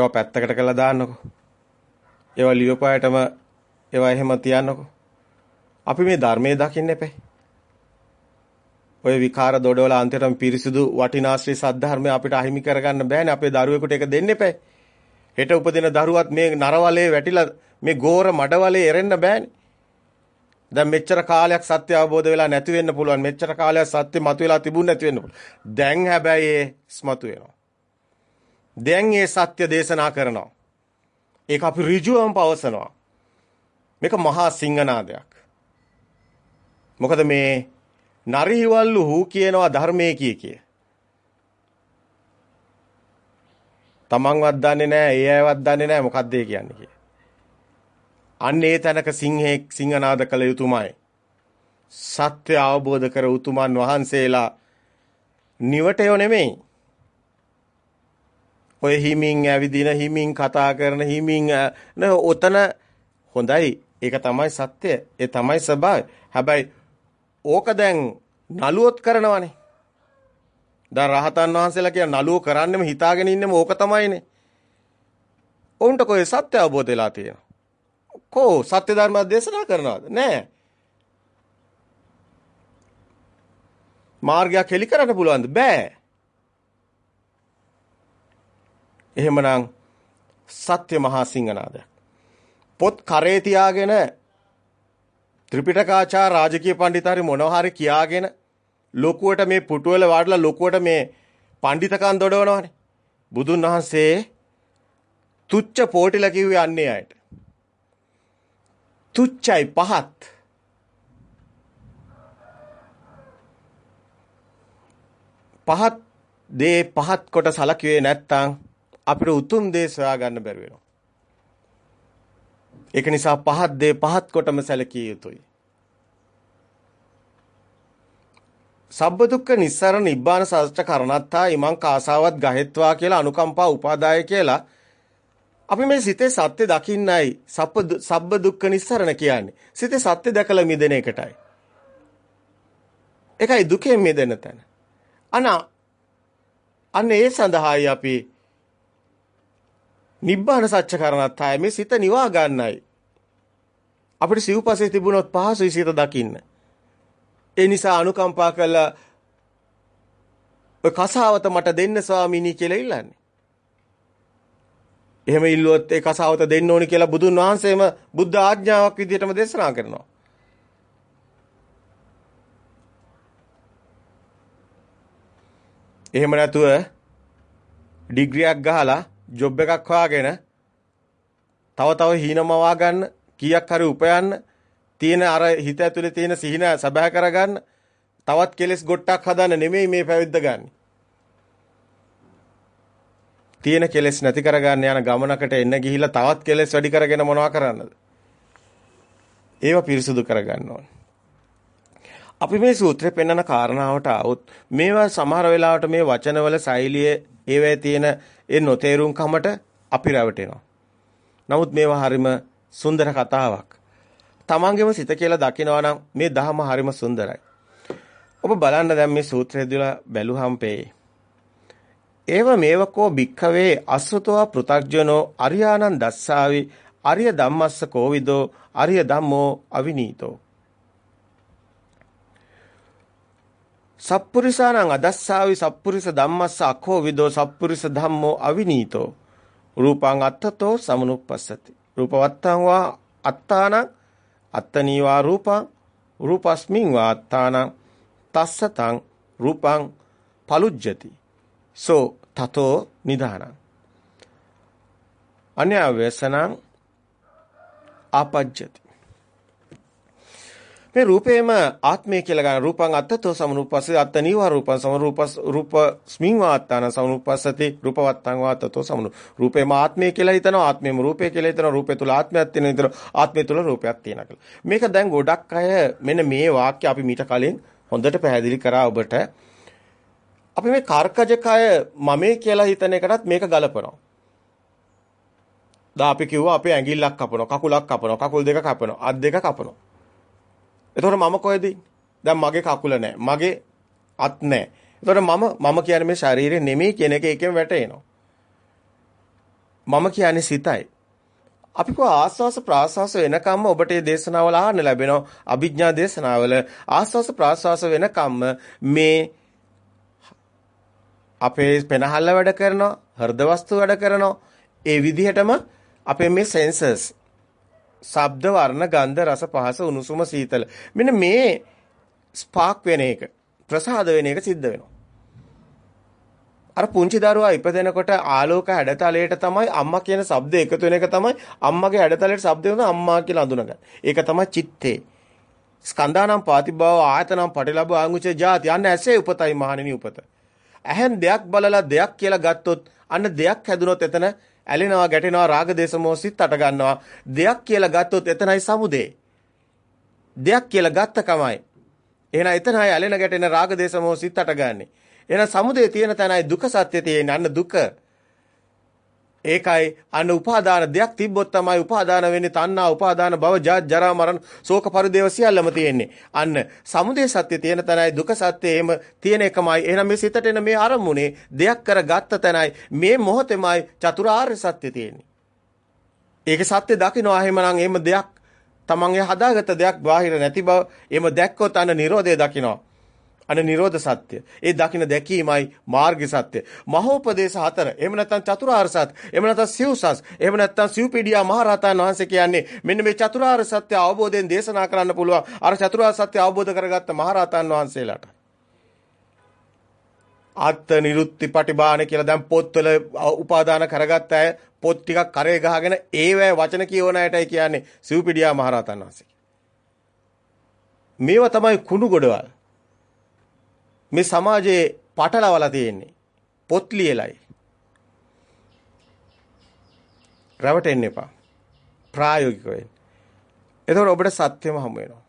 ඒවා පැත්තකට කරලා දාන්නකෝ. ඒවා ලියපායටම ඒවා එහෙම තියන්නකෝ. අපි මේ ධර්මයේ දකින්න එපේ. ඔය විකාර දොඩවල අන්තිමටම පිරිසිදු වටිනාශ්‍රී සද්ධර්මය අපිට අහිමි කරගන්න බෑනේ. අපේ දරුවෙකුට ඒක දෙන්න එපේ. හෙට උපදින දරුවත් මේ නරවලේ වැටිලා මේ ගෝර මඩවලේ එරෙන්න බෑනේ. දැන් මෙච්චර කාලයක් සත්‍ය අවබෝධ වෙලා නැති වෙන්න පුළුවන්. මෙච්චර කාලයක් සත්‍ය මතුවලා තිබුණ නැති වෙන්න පුළුවන්. දැන් හැබැයි ඒ ස්මතු වෙනවා. දැන් ඒ සත්‍ය දේශනා කරනවා. ඒක අපි ඍජුවම පවසනවා. මේක මහා සිංහනාදයක්. මොකද මේ නරිහිවල්ලු හූ කියනවා ධර්මයේ කිය කිය. තමන්වත් දන්නේ නැහැ, ඒ අයවත් දන්නේ නැහැ මොකද්ද ඒ කියන්නේ කිය. අන්න ඒ තැනක සිංහෙක් සිංහනාද කළ යුතුමයි. සත්‍ය අවබෝධ කර උතුමන් වහන්සේලා නිවටයෝ නෙමෙයි. ඔය හිමින් ඇවිදින හිමින් කතා කරන හිමින් ඔතන හොඳයි. ඒක තමයි සත්‍ය. ඒ තමයි ස්වභාවය. හැබැයි ඕක දැන් නළුවොත් කරනවනේ. දැන් රහතන් වහන්සේලා කියන නළුව කරන්නෙම හිතාගෙන ඉන්නෙම ඕක තමයිනේ. ඔවුන්ට කොයි සත්‍ය අවබෝධ වෙලා තියෙනවා. කෝ සත්‍ය ධර්ම දේශනා කරනවද? නෑ. මාර්ගයක් හෙලි කරන්න පුළුවන්ද? බෑ. එහෙමනම් සත්‍ය මහා සිංහනාදයක්. පොත් කරේ තියාගෙන ත්‍රිපිටකාචාර රාජකීය පඬිතුහරි මොනවා හරි කියාගෙන ලොකුවට මේ පුටුවල වාඩිලා ලොකුවට මේ පඬිතකම් දොඩවනවානේ. බුදුන් වහන්සේ තුච්ච පොටිලා කිව්වේ අන්නේ අයට. තුච්චයි පහත්. පහත් දේ පහත් කොට සලකුවේ නැත්තම් අපිට උතුම් දේ සොයා ගන්න බැරි වෙනවා. ඒක නිසා පහත් දේ පහත් කොටම සැලකිය යුතුයි. සබ්බ දුක්ඛ නිස්සරණ නිබ්බාන සත්‍ය කරණත්තා ඉමං කාසාවත් ගහෙත්වා කියලා අනුකම්පා උපාදාය කියලා අපි මේ සිතේ සත්‍ය දකින්නයි සබ්බ දුක්ඛ නිස්සරණ කියන්නේ. සිතේ සත්‍ය දැකලා මිදෙන එකටයි. ඒකයි දුකෙන් මිදෙන තැන. අන අන්න ඒ සඳහායි අපි නිබ්බාන සත්‍ය කරණත්තාය මේ සිත නිවා ගන්නයි. අපිට සිව්පසේ තිබුණොත් පහසුයි සිත දකින්න. ඒ නිසා අනුකම්පා කළා ඔය කසාවත මට දෙන්න ස්වාමීනි කියලා ඉල්ලන්නේ. එහෙම ඉල්ලුවොත් ඒ කසාවත දෙන්න ඕනි කියලා බුදුන් වහන්සේම බුද්ධ ආඥාවක් විදිහටම දේශනා කරනවා. එහෙම නැතුව ඩිග්‍රියක් ගහලා ජොබ් එකක් හොයාගෙන තව තව හීනමවා ගන්න කීයක් හරි උපයන්න තියෙන අර හිත ඇතුලේ තියෙන සිහින සබහ කරගන්න තවත් කෙලස් ගොට්ටක් හදන්න නෙමෙයි මේ පැවිද්ද ගන්න. තියෙන කෙලස් නැති කරගන්න යන ගමනකට එන්න ගිහිල්ලා තවත් කෙලස් වැඩි කරගෙන මොනවා කරන්නද? ඒව පිරිසුදු කරගන්න ඕනේ. අපි මේ සූත්‍රේ පෙන්වන කාරණාවට આવොත් මේවා සමහර වෙලාවට මේ වචනවල ශෛලියේ ඒවැය තියෙන ඒ නොතේරුම්කමට අපි රැවටෙනවා. නමුත් මේවා හරිම සුන්දර කතාවක්. තමන්ගේම සිත කියලා දකිනවා නම් මේ දහම හරිම සුන්දරයි. ඔබ බලන්න දැන් මේ සූත්‍රය දිලා බැලුවම් පේ. ඒව මේවකෝ භික්ඛවේ අසෘතවා පෘ탁ජනෝ අරියානං දස්සාවි අරිය ධම්මස්ස කෝවිදෝ අරිය ධම්මෝ අවිනීතෝ සප්පුරිසානං අදස්සාවි සප්පුරිස ධම්මස්ස අකෝ විදෝ සප්පුරිස ධම්මෝ අවිනීතෝ. රූපං අත්තතෝ සමනුප්පස්සති. රූපවත්තං වා අත්තානං අත්තනීවා රූපං රූපස්මින් වා අත්තානං තස්සතං රූපං පලුජ්ජති. සෝ තතෝ නිදානං අන්‍යවසනං ආපජ්ජති මේ රූපේම ආත්මය කියලා ගන්න රූපං අත්තතෝ සමනුපස්සේ අත්තනීවා රූපං සමරූපස් රූප ස්මින් වාත්තාන සමනුපස්සති රූපවත්තං වාත්තතෝ සමනු. රූපේම ආත්මය කියලා හිතනවා ආත්මේම රූපය කියලා හිතනවා රූපේ තුල ආත්මයක් තියෙනවා හිතනවා ආත්මය තුල රූපයක් තියෙනවා කියලා. මේක දැන් ගොඩක් අය මෙන්න මේ වාක්‍ය අපි මීට කලින් හොඳට පැහැදිලි කරා ඔබට. අපි මේ කාර්කජ කය මමේ කියලා හිතන එකටත් මේක ගලපනවා. දා අපි කිව්වා අපේ ඇඟිල්ලක් කපනවා කකුලක් කපනවා කකුල් දෙක කපනවා අත් දෙක කපනවා. එතකොට මම කොහෙද දැන් මගේ කකුල නැහැ. මගේ අත් නැහැ. එතකොට මම මම කියන්නේ මේ ශරීරේ නෙමෙයි කියන එක එකෙන් වැටෙනවා. මම කියන්නේ සිතයි. අපි කෝ ආස්වාස ප්‍රාස්වාස වෙනකම්ම ඔබට මේ දේශනාවල අහන්න ලැබෙනවා. අභිඥා දේශනාවල ආස්වාස ප්‍රාස්වාස වෙනකම්ම මේ අපේ පෙනහල්ල වැඩ කරනවා, හෘද වස්තු වැඩ කරනවා. ඒ විදිහටම අපේ මේ සෙන්සර්ස් ශබ්ද වර්ණ ගන්ධ රස පහස උණුසුම සීතල මෙන්න මේ ස්පාක් වෙන එක ප්‍රසාද වෙන එක සිද්ධ වෙනවා අර පුංචි දරුවා ඉපදෙනකොට ආලෝක හැඩතලයට තමයි අම්මා කියන ශබ්ද එකතු වෙන එක තමයි අම්මගේ හැඩතලයට ශබ්ද වෙන අම්මා කියලා අඳුනගන්න. ඒක තමයි චිත්තේ. ස්කන්ධානම් පාතිභව ආයතනම් පටිලබ ආංගුච ජාති යන්න ඇසේ උපතයි මහණෙනි උපත. ඇහෙන් දෙයක් බලලා දෙයක් කියලා ගත්තොත් අන්න දෙයක් හැදුනොත් එතන ඇලෙනවා ගැටෙනවා රාග දේශ මොහොසිත අට ගන්නවා. දෙයක් කියලා ගත්තොත් එතනයි සමුදේ. දෙයක් කියලා ගත්ත කමයි එහෙනම් එතනයි ඇලෙන ගැටෙන රාග දේශ මොහොසිත අට ගන්නෙ. එහෙනම් සමුදේ තියෙන තැනයි දුක සත්‍ය තියෙන්නේ. අන්න දුක. ඒකයි. අන්න උපාදාන දෙයක් තිබ්බොත් තමයි උපාදාන වෙන්නේ. තණ්හා උපාදාන භව ජාත් ජරා මරණ ශෝක පරිදේව සියල්ලම තියෙන්නේ. අන්න සමුදය සත්‍ය තියෙන තැනයි දුක සත්‍ය එහෙම තියෙන එකමයි. එහෙනම් මේ සිතට එන මේ අරමුණේ දෙයක් කරගත්ත තැනයි මේ මොහොතෙමයි චතුරාර්ය සත්‍ය තියෙන්නේ. ඒක සත්‍ය දකින්නවා එහෙමනම් එහෙම දෙයක් තමන්ගේ හදාගත්ත දෙයක් බාහිර නැති බව එහෙම දැක්කොත් අන්න Nirodhe දකින්නවා අන නිරෝධ සත්‍ය. ඒ දකින්න දැකීමයි මාර්ග සත්‍ය. මහෝපදේශ හතර. එහෙම නැත්නම් චතුරාර්ය සත්‍ය. එහෙම නැත්නම් සිව්සස්. එහෙම නැත්නම් සිව්පීඩියා මහරහතන් වහන්සේ කියන්නේ මෙන්න මේ චතුරාර්ය සත්‍ය අවබෝධයෙන් දේශනා කරන්න පුළුවන්. අර චතුරාර්ය සත්‍ය අවබෝධ කරගත්ත මහරහතන් වහන්සේලාට. අත්ත නිරුත්ති පටිභාන කියලා දැන් පොත්වල උපාදාන කරගත්ත අය පොත් ටිකක් කරේ ගහගෙන ඒවැ වචන කියවන අයටයි කියන්නේ සිව්පිඩියා මහරහතන් වහන්සේ. මේවා තමයි කුණු ගොඩවල්. මේ සමාජයේ පටලවලා තියෙන්නේ. පොත් ලියලයි. රැවටෙන්න එපා. ප්‍රායෝගික වෙන්න. එතකොට ඔබට සත්‍යම හමු වෙනවා.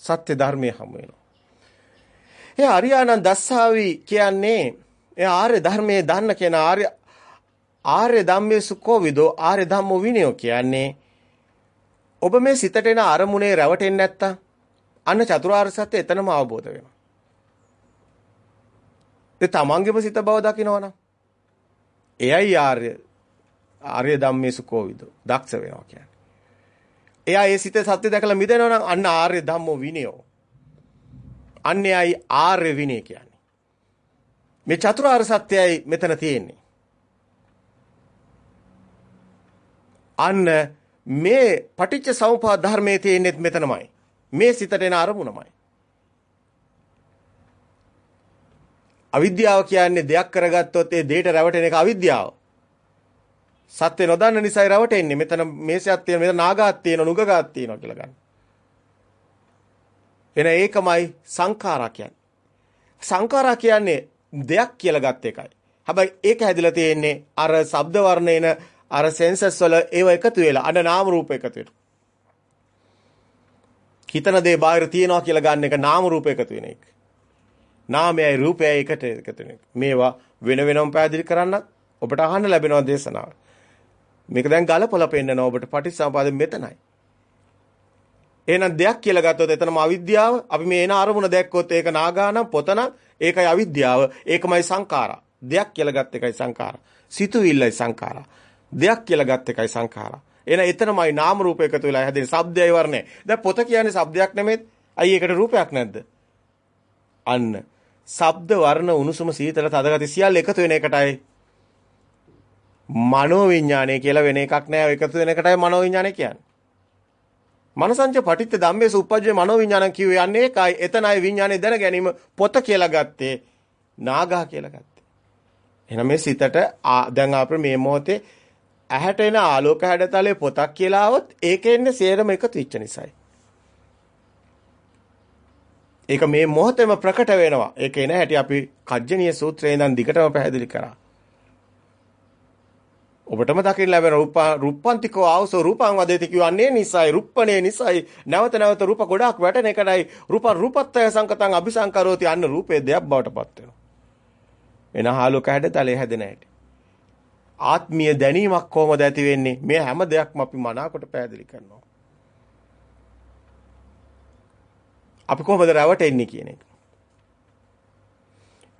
සත්‍ය ධර්මයේ හමු වෙනවා. ඒ ආර්යයන්න් දස්සාවි කියන්නේ ඒ ආර්ය ධර්මයේ දන්න කියන ආර්ය ආර්ය ධම්මේ සුකෝවිදෝ ආර්ය ධම්මෝ විනයෝ කියන්නේ ඔබ මේ සිතට එන අරමුණේ රැවටෙන්නේ නැත්තම් අන්න චතුරාර්ය සත්‍ය එතනම අවබෝධ වෙනවා. ඒ තමන්ගේම සිත බව දකිනවනම් එයයි ආර්ය ආර්ය ධම්මේසු කෝවිදෝ දක්ෂ වෙනවා කියන්නේ. එයා ඒ සිතේ සත්‍ය දැකලා මිදෙනවා නම් අන්න ආර්ය ධම්මෝ විනයෝ. අන්නේයි ආර්ය විනය කියන්නේ. මේ චතුරාර්ය සත්‍යයයි මෙතන තියෙන්නේ. අන්න මේ පටිච්ච සමුප්පාද ධර්මයේ තියෙන්නේ මෙතනමයි. මේ සිතට එන අරමුණමයි. අවිද්‍යාව කියන්නේ දෙයක් කරගත්තොත් ඒ දෙයට රැවටෙන එක අවිද්‍යාව. සත්‍ය නොදන්න නිසායි රැවටෙන්නේ. මෙතන මේසයක් තියෙන, මෙතන නාගාවක් තියෙන, නුගගාවක් තියෙනවා කියලා ගන්න. එන ඒකමයි සංඛාරා කියන්නේ. සංඛාරා කියන්නේ දෙයක් කියලා ගත් එකයි. හැබැයි ඒක හැදිලා තියෙන්නේ අර ශබ්ද වර්ණේන අර සෙන්සස් වල ඒව එකතු වෙලා අන්න නාම රූප එකතු වෙලා. හිතන දේ බාහිර තියනවා කියලා ගන්න එක නාම රූප එකතු වෙන එක. නාමයයි රූපයයි එකට එකතු මේවා වෙන වෙනම පැහැදිලි කරන්නත් ඔබට අහන්න ලැබෙනවා දේශනාව. මේක දැන් ගලපලා පෙන්නනවා ඔබට පටිච්චසමුපාදෙ මෙතනයි. එහෙනම් දෙයක් කියලා ගත්තොත් එතනම අවිද්‍යාව. අපි මේ එන අරමුණ දැක්කොත් ඒක නාගානම් පොතනම් ඒකයි අවිද්‍යාව. ඒකමයි සංඛාරා. දෙයක් කියලා ගත් එකයි සංඛාරා. සිතුවිල්ලයි සංඛාරා. දෙයක් කියලා ගත් එකයි සංඛාරා. එහෙනම් එතනමයි නාම රූප එකතු වෙලා හැදෙන ශබ්දයයි වර්ණය. දැන් පොත කියන්නේ ශබ්දයක් නෙමෙයි. අයි ඒකට රූපයක් නැද්ද? අන්න ශබ්ද වර්ණ උණුසුම සීතල තදගති සියල්ල එකතු වෙන එකටයි මනෝ විඥානය කියලා වෙන එකක් නෑ එකතු වෙන එකටයි මනෝ විඥානය කියන්නේ. මනසංච පටිච්ච ධම්මේ සුප්පජ්ජේ මනෝ විඥානං කියුවේ යන්නේ ඒකයි එතනයි විඥානේ දැන ගැනීම පොත කියලා ගත්තේ නාගා කියලා ගත්තේ. එහෙනම් මේ සිතට දැන් අපේ මේ මොහොතේ ඇහැට එන ආලෝක හැඩතලේ පොතක් කියලා આવොත් ඒකේ ඉන්නේ සේරම එකතු වෙච්ච නිසායි. ඒක මේ මොහොතේම ප්‍රකට වෙනවා. ඒක එන හැටි අපි කජ්ජනීය සූත්‍රයේ ඉඳන් දිගටම පැහැදිලි කරා. ඔබටම දකින්න ලැබෙන රූප රූපන්තිකෝ ආවසෝ රූපං වදේති කියවන්නේ නිසයි රුප්පණේ නිසයි නැවත නැවත රූප ගොඩාක් වැටෙන එකයි රූප රූපත්ය සංකතං අபிසංකරෝති අන්න රූපේ දෙයක් බවට පත් වෙනවා. එන හාලුක හැඩතලේ හැදෙන හැටි. ආත්මීය දැනීමක් කොහොමද ඇති වෙන්නේ? මේ හැම දෙයක්ම අපි මනාකොට පැහැදිලි කරනවා. අපි කොහොමද රැවටෙන්නේ කියන එක.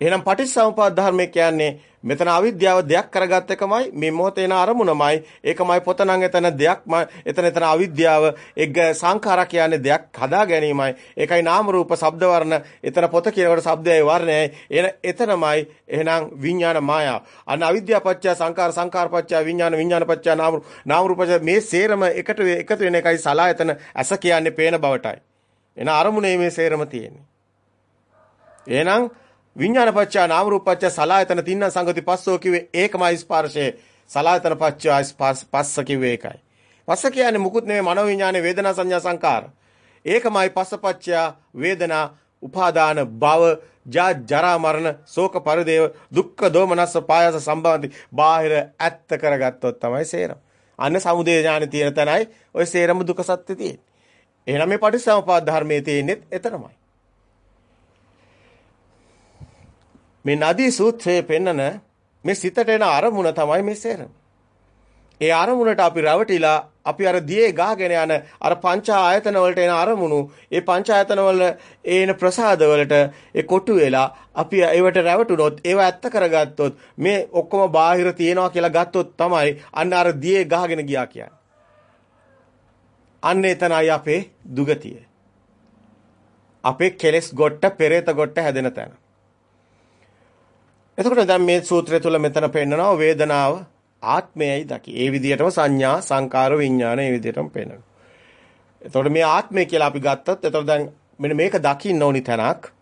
එහෙනම් පටිච්චසමුපාද ධර්මය කියන්නේ මෙතන අවිද්‍යාව දෙයක් කරගත් එකමයි මේ මොහොතේ එන අරමුණමයි ඒකමයි පොත නම් එතන දෙයක්ම එතන එතන අවිද්‍යාව එක් සංඛාර කියන්නේ දෙයක් හදා ගැනීමයි. ඒකයි නාම රූප ශබ්ද වර්ණ එතන පොත කියනකොට ශබ්දයයි වර්ණයයි එන එතනමයි. එහෙනම් විඥාන මායාව. අන්න අවිද්‍යාව පත්‍ය සංඛාර සංඛාර පත්‍ය විඥාන විඥාන පත්‍ය නාම නාම රූප මේ සේරම එකට එකතු වෙන එකයි සලායතන ඇස කියන්නේ පේන බවටයි. එන අරමුණේ මේ සේරම තියෙන්නේ එහෙනම් විඥානපච්චා නාම රූපපච්චා සලායතන තින්න සංගති පස්සෝ කිව්වේ ඒකමයි ස්පර්ශය. සලායතන පච්චා පස්ස කිව්වේ ඒකයි. පස්ස කියන්නේ මුකුත් නෙමෙයි මනෝ විඥානේ වේදනා සංඥා සංකාර. ඒකමයි පස්සපච්චා වේදනා උපාදාන භව ජා ජරා මරණ ශෝක පරිදේව දුක්ඛ දෝමනස්ස පායස සම්බන්ධි බාහිර ඇත්ත කරගත්තොත් තමයි සේරම. අන්න සමුදේ ඥානෙ තියෙන තැනයි ওই සේරම දුක සත්‍ය තියෙන්නේ. එහෙනම් මේ පටිච්චසමුපාද ධර්මයේ තියෙන්නේ එතරම්යි. මේ නදී සූත්‍රයේ පෙන්නන මේ සිතට එන අරමුණ තමයි මේ සේරම. ඒ අරමුණට අපි රැවටිලා අපි අර දියේ ගාගෙන යන අර පංච ආයතන වලට එන අරමුණු ඒ පංච ආයතන වල එන ප්‍රසාද වලට ඒ කොටු වෙලා අපි ඒවට රැවටුනොත් ඒව ඇත්ත කරගත්තොත් මේ ඔක්කොම බාහිර තියනවා කියලා ගත්තොත් තමයි අන්න අර දියේ ගහගෙන ගියා කියන්නේ. අන්න එතනයි අපේ දුගතිය. අපේ කෙලස් ගොට්ට පෙරේත ගොට්ට හැදෙන තැන. එතකොට දැන් මේ සූත්‍රය තුල මෙතන පෙන්නනවා වේදනාව ආත්මයයි දකි. ඒ විදිහටම සංඥා, සංකාර, විඥාන ඒ විදිහටම පෙන්නනවා. එතකොට මේ ආත්මය කියලා අපි ගත්තත් එතකොට දැන් මෙන්න මේක දකින්න ඕනි තැනක්.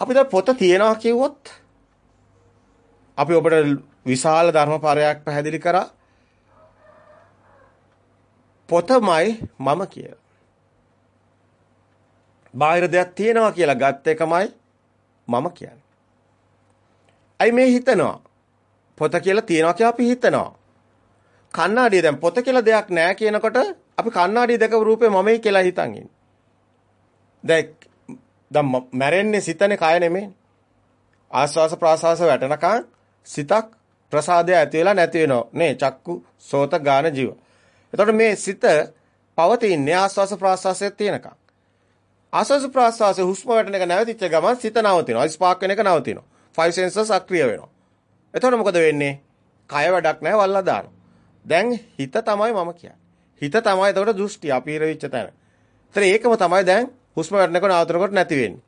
අපි දැන් පොත තියනවා කිව්වොත් අපි ඔබට විශාල ධර්මපාරයක් පැහැදිලි කරා. පොතමයි මම කියලා. බාහිර දෙයක් තියෙනවා කියලා ගත්ත එකමයි මම කියන්නේ. ඇයි මේ හිතනවා? පොත කියලා තියනවා කියලා අපි හිතනවා. කණ්ණාඩිය දැන් පොත කියලා දෙයක් නැහැ කියනකොට අපි කණ්ණාඩිය දැකපු රූපේ මමයි කියලා හිතන් ඉන්නේ. දැන් දැන් මැරෙන්නේ සිතනේ කය නෙමෙයි. ආස්වාස ප්‍රාසවාස වැටෙනකන් සිතක් ප්‍රසාදය ඇති වෙලා නැති වෙනවා. නේ චක්කු සෝත ගාන ජීව. එතකොට මේ සිත පවතින්නේ ආස්වාස ප්‍රාසවාසයේ තියෙනකන්. ආස්වාස ප්‍රාසවාස හුස්ම වැටෙන එක නැවතිච්ච ගමන් සිත නවතිනවා. ස්පාක් වෙන එක නවතිනවා. ෆයිව් සෙන්සර් සක්‍රිය වෙනවා. එතකොට මොකද වෙන්නේ? කය වැඩක් නැහැ වල්ලා දානවා. දැන් හිත තමයි මම කියන්නේ. හිත තමයි එතකොට දෘෂ්ටි අපීර වෙච්ච තැන. ඒතර ඒකම තමයි දැන් හුස්ම වැටෙනකොට නවතනකොට නැති වෙන්නේ.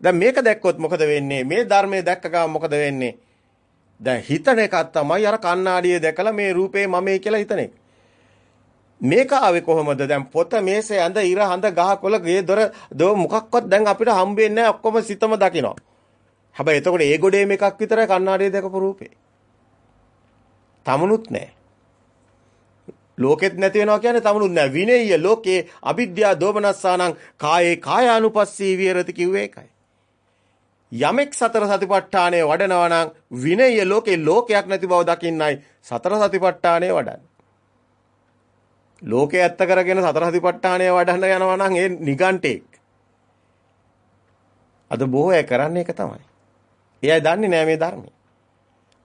දැන් මේක දැක්කොත් මොකද වෙන්නේ? මේ ධර්මයේ දැක්ක ගමන් මොකද වෙන්නේ? දැන් හිතන එකක් තමයි අර කණ්ණාඩියේ දැකලා මේ රූපේ මමයි කියලා හිතන එක. මේක ආවේ කොහොමද? දැන් පොත මේසේ ඇඳ ඉර හඳ ගහ කොළ ගේ දොර දෝ මොකක්වත් දැන් අපිට හම්බෙන්නේ නැහැ ඔක්කොම සිතම දකිනවා. හැබැයි එතකොට ඒ ගොඩේම එකක් විතරයි කණ්ණාඩියේ දැකපු රූපේ. තමනුත් නැහැ. ලෝකෙත් නැති වෙනවා කියන්නේ තමනුත් නැහැ. විනේය ලෝකේ අවිද්‍යා දෝමනස්සානං කායේ කායානුපස්සී විහෙරති කිව්වේ ඒකයි. යමෙක් සතර සතිපට්ඨානය වඩනවා නම් විනේය ලෝකේ ලෝකයක් නැති බව දකින්නයි සතර සතිපට්ඨානය වඩන්නේ. ලෝකේ ඇත්ත කරගෙන සතර සතිපට්ඨානය වඩන්න යනවා නම් ඒ නිගන්ටෙක්. අද බොහෝ අය කරන්නේ ඒක තමයි. එයයි දන්නේ නෑ මේ ධර්මය.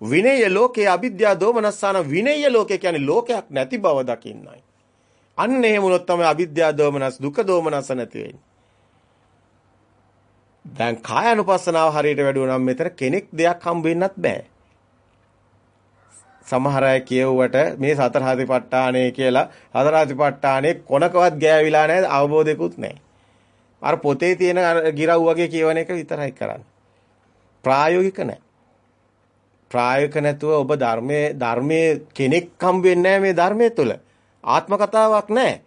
විනය ලෝකේ අවිද්‍යා දෝමනස්සාන විනය ලෝකේ කියන්නේ ලෝකයක් නැති බව දකින්නයි. අන්න එහෙම වුණොත් තමයි අවිද්‍යා දෝමනස් දුක දෝමනස නැති වෙන්නේ. දැන් කායानुපස්සනාව හරියට වැඩුවා නම් මෙතන කෙනෙක් දෙයක් හම්බ වෙන්නත් බෑ. සමහර අය කියවුවට මේ සතර හතිපට්ඨානය කියලා හතර හතිපට්ඨානේ කොනකවත් ගෑවිලා නැහැ අවබෝධයකුත් නැහැ. අර පොතේ තියෙන ගිරව් වගේ කියවන එක විතරයි කරන්නේ. ප්‍රායෝගික නැහැ. ප්‍රායෝගික නැතුව ඔබ ධර්මයේ ධර්මයේ කෙනෙක් හම් වෙන්නේ මේ ධර්මයේ තුල. ආත්ම කතාවක් නැහැ.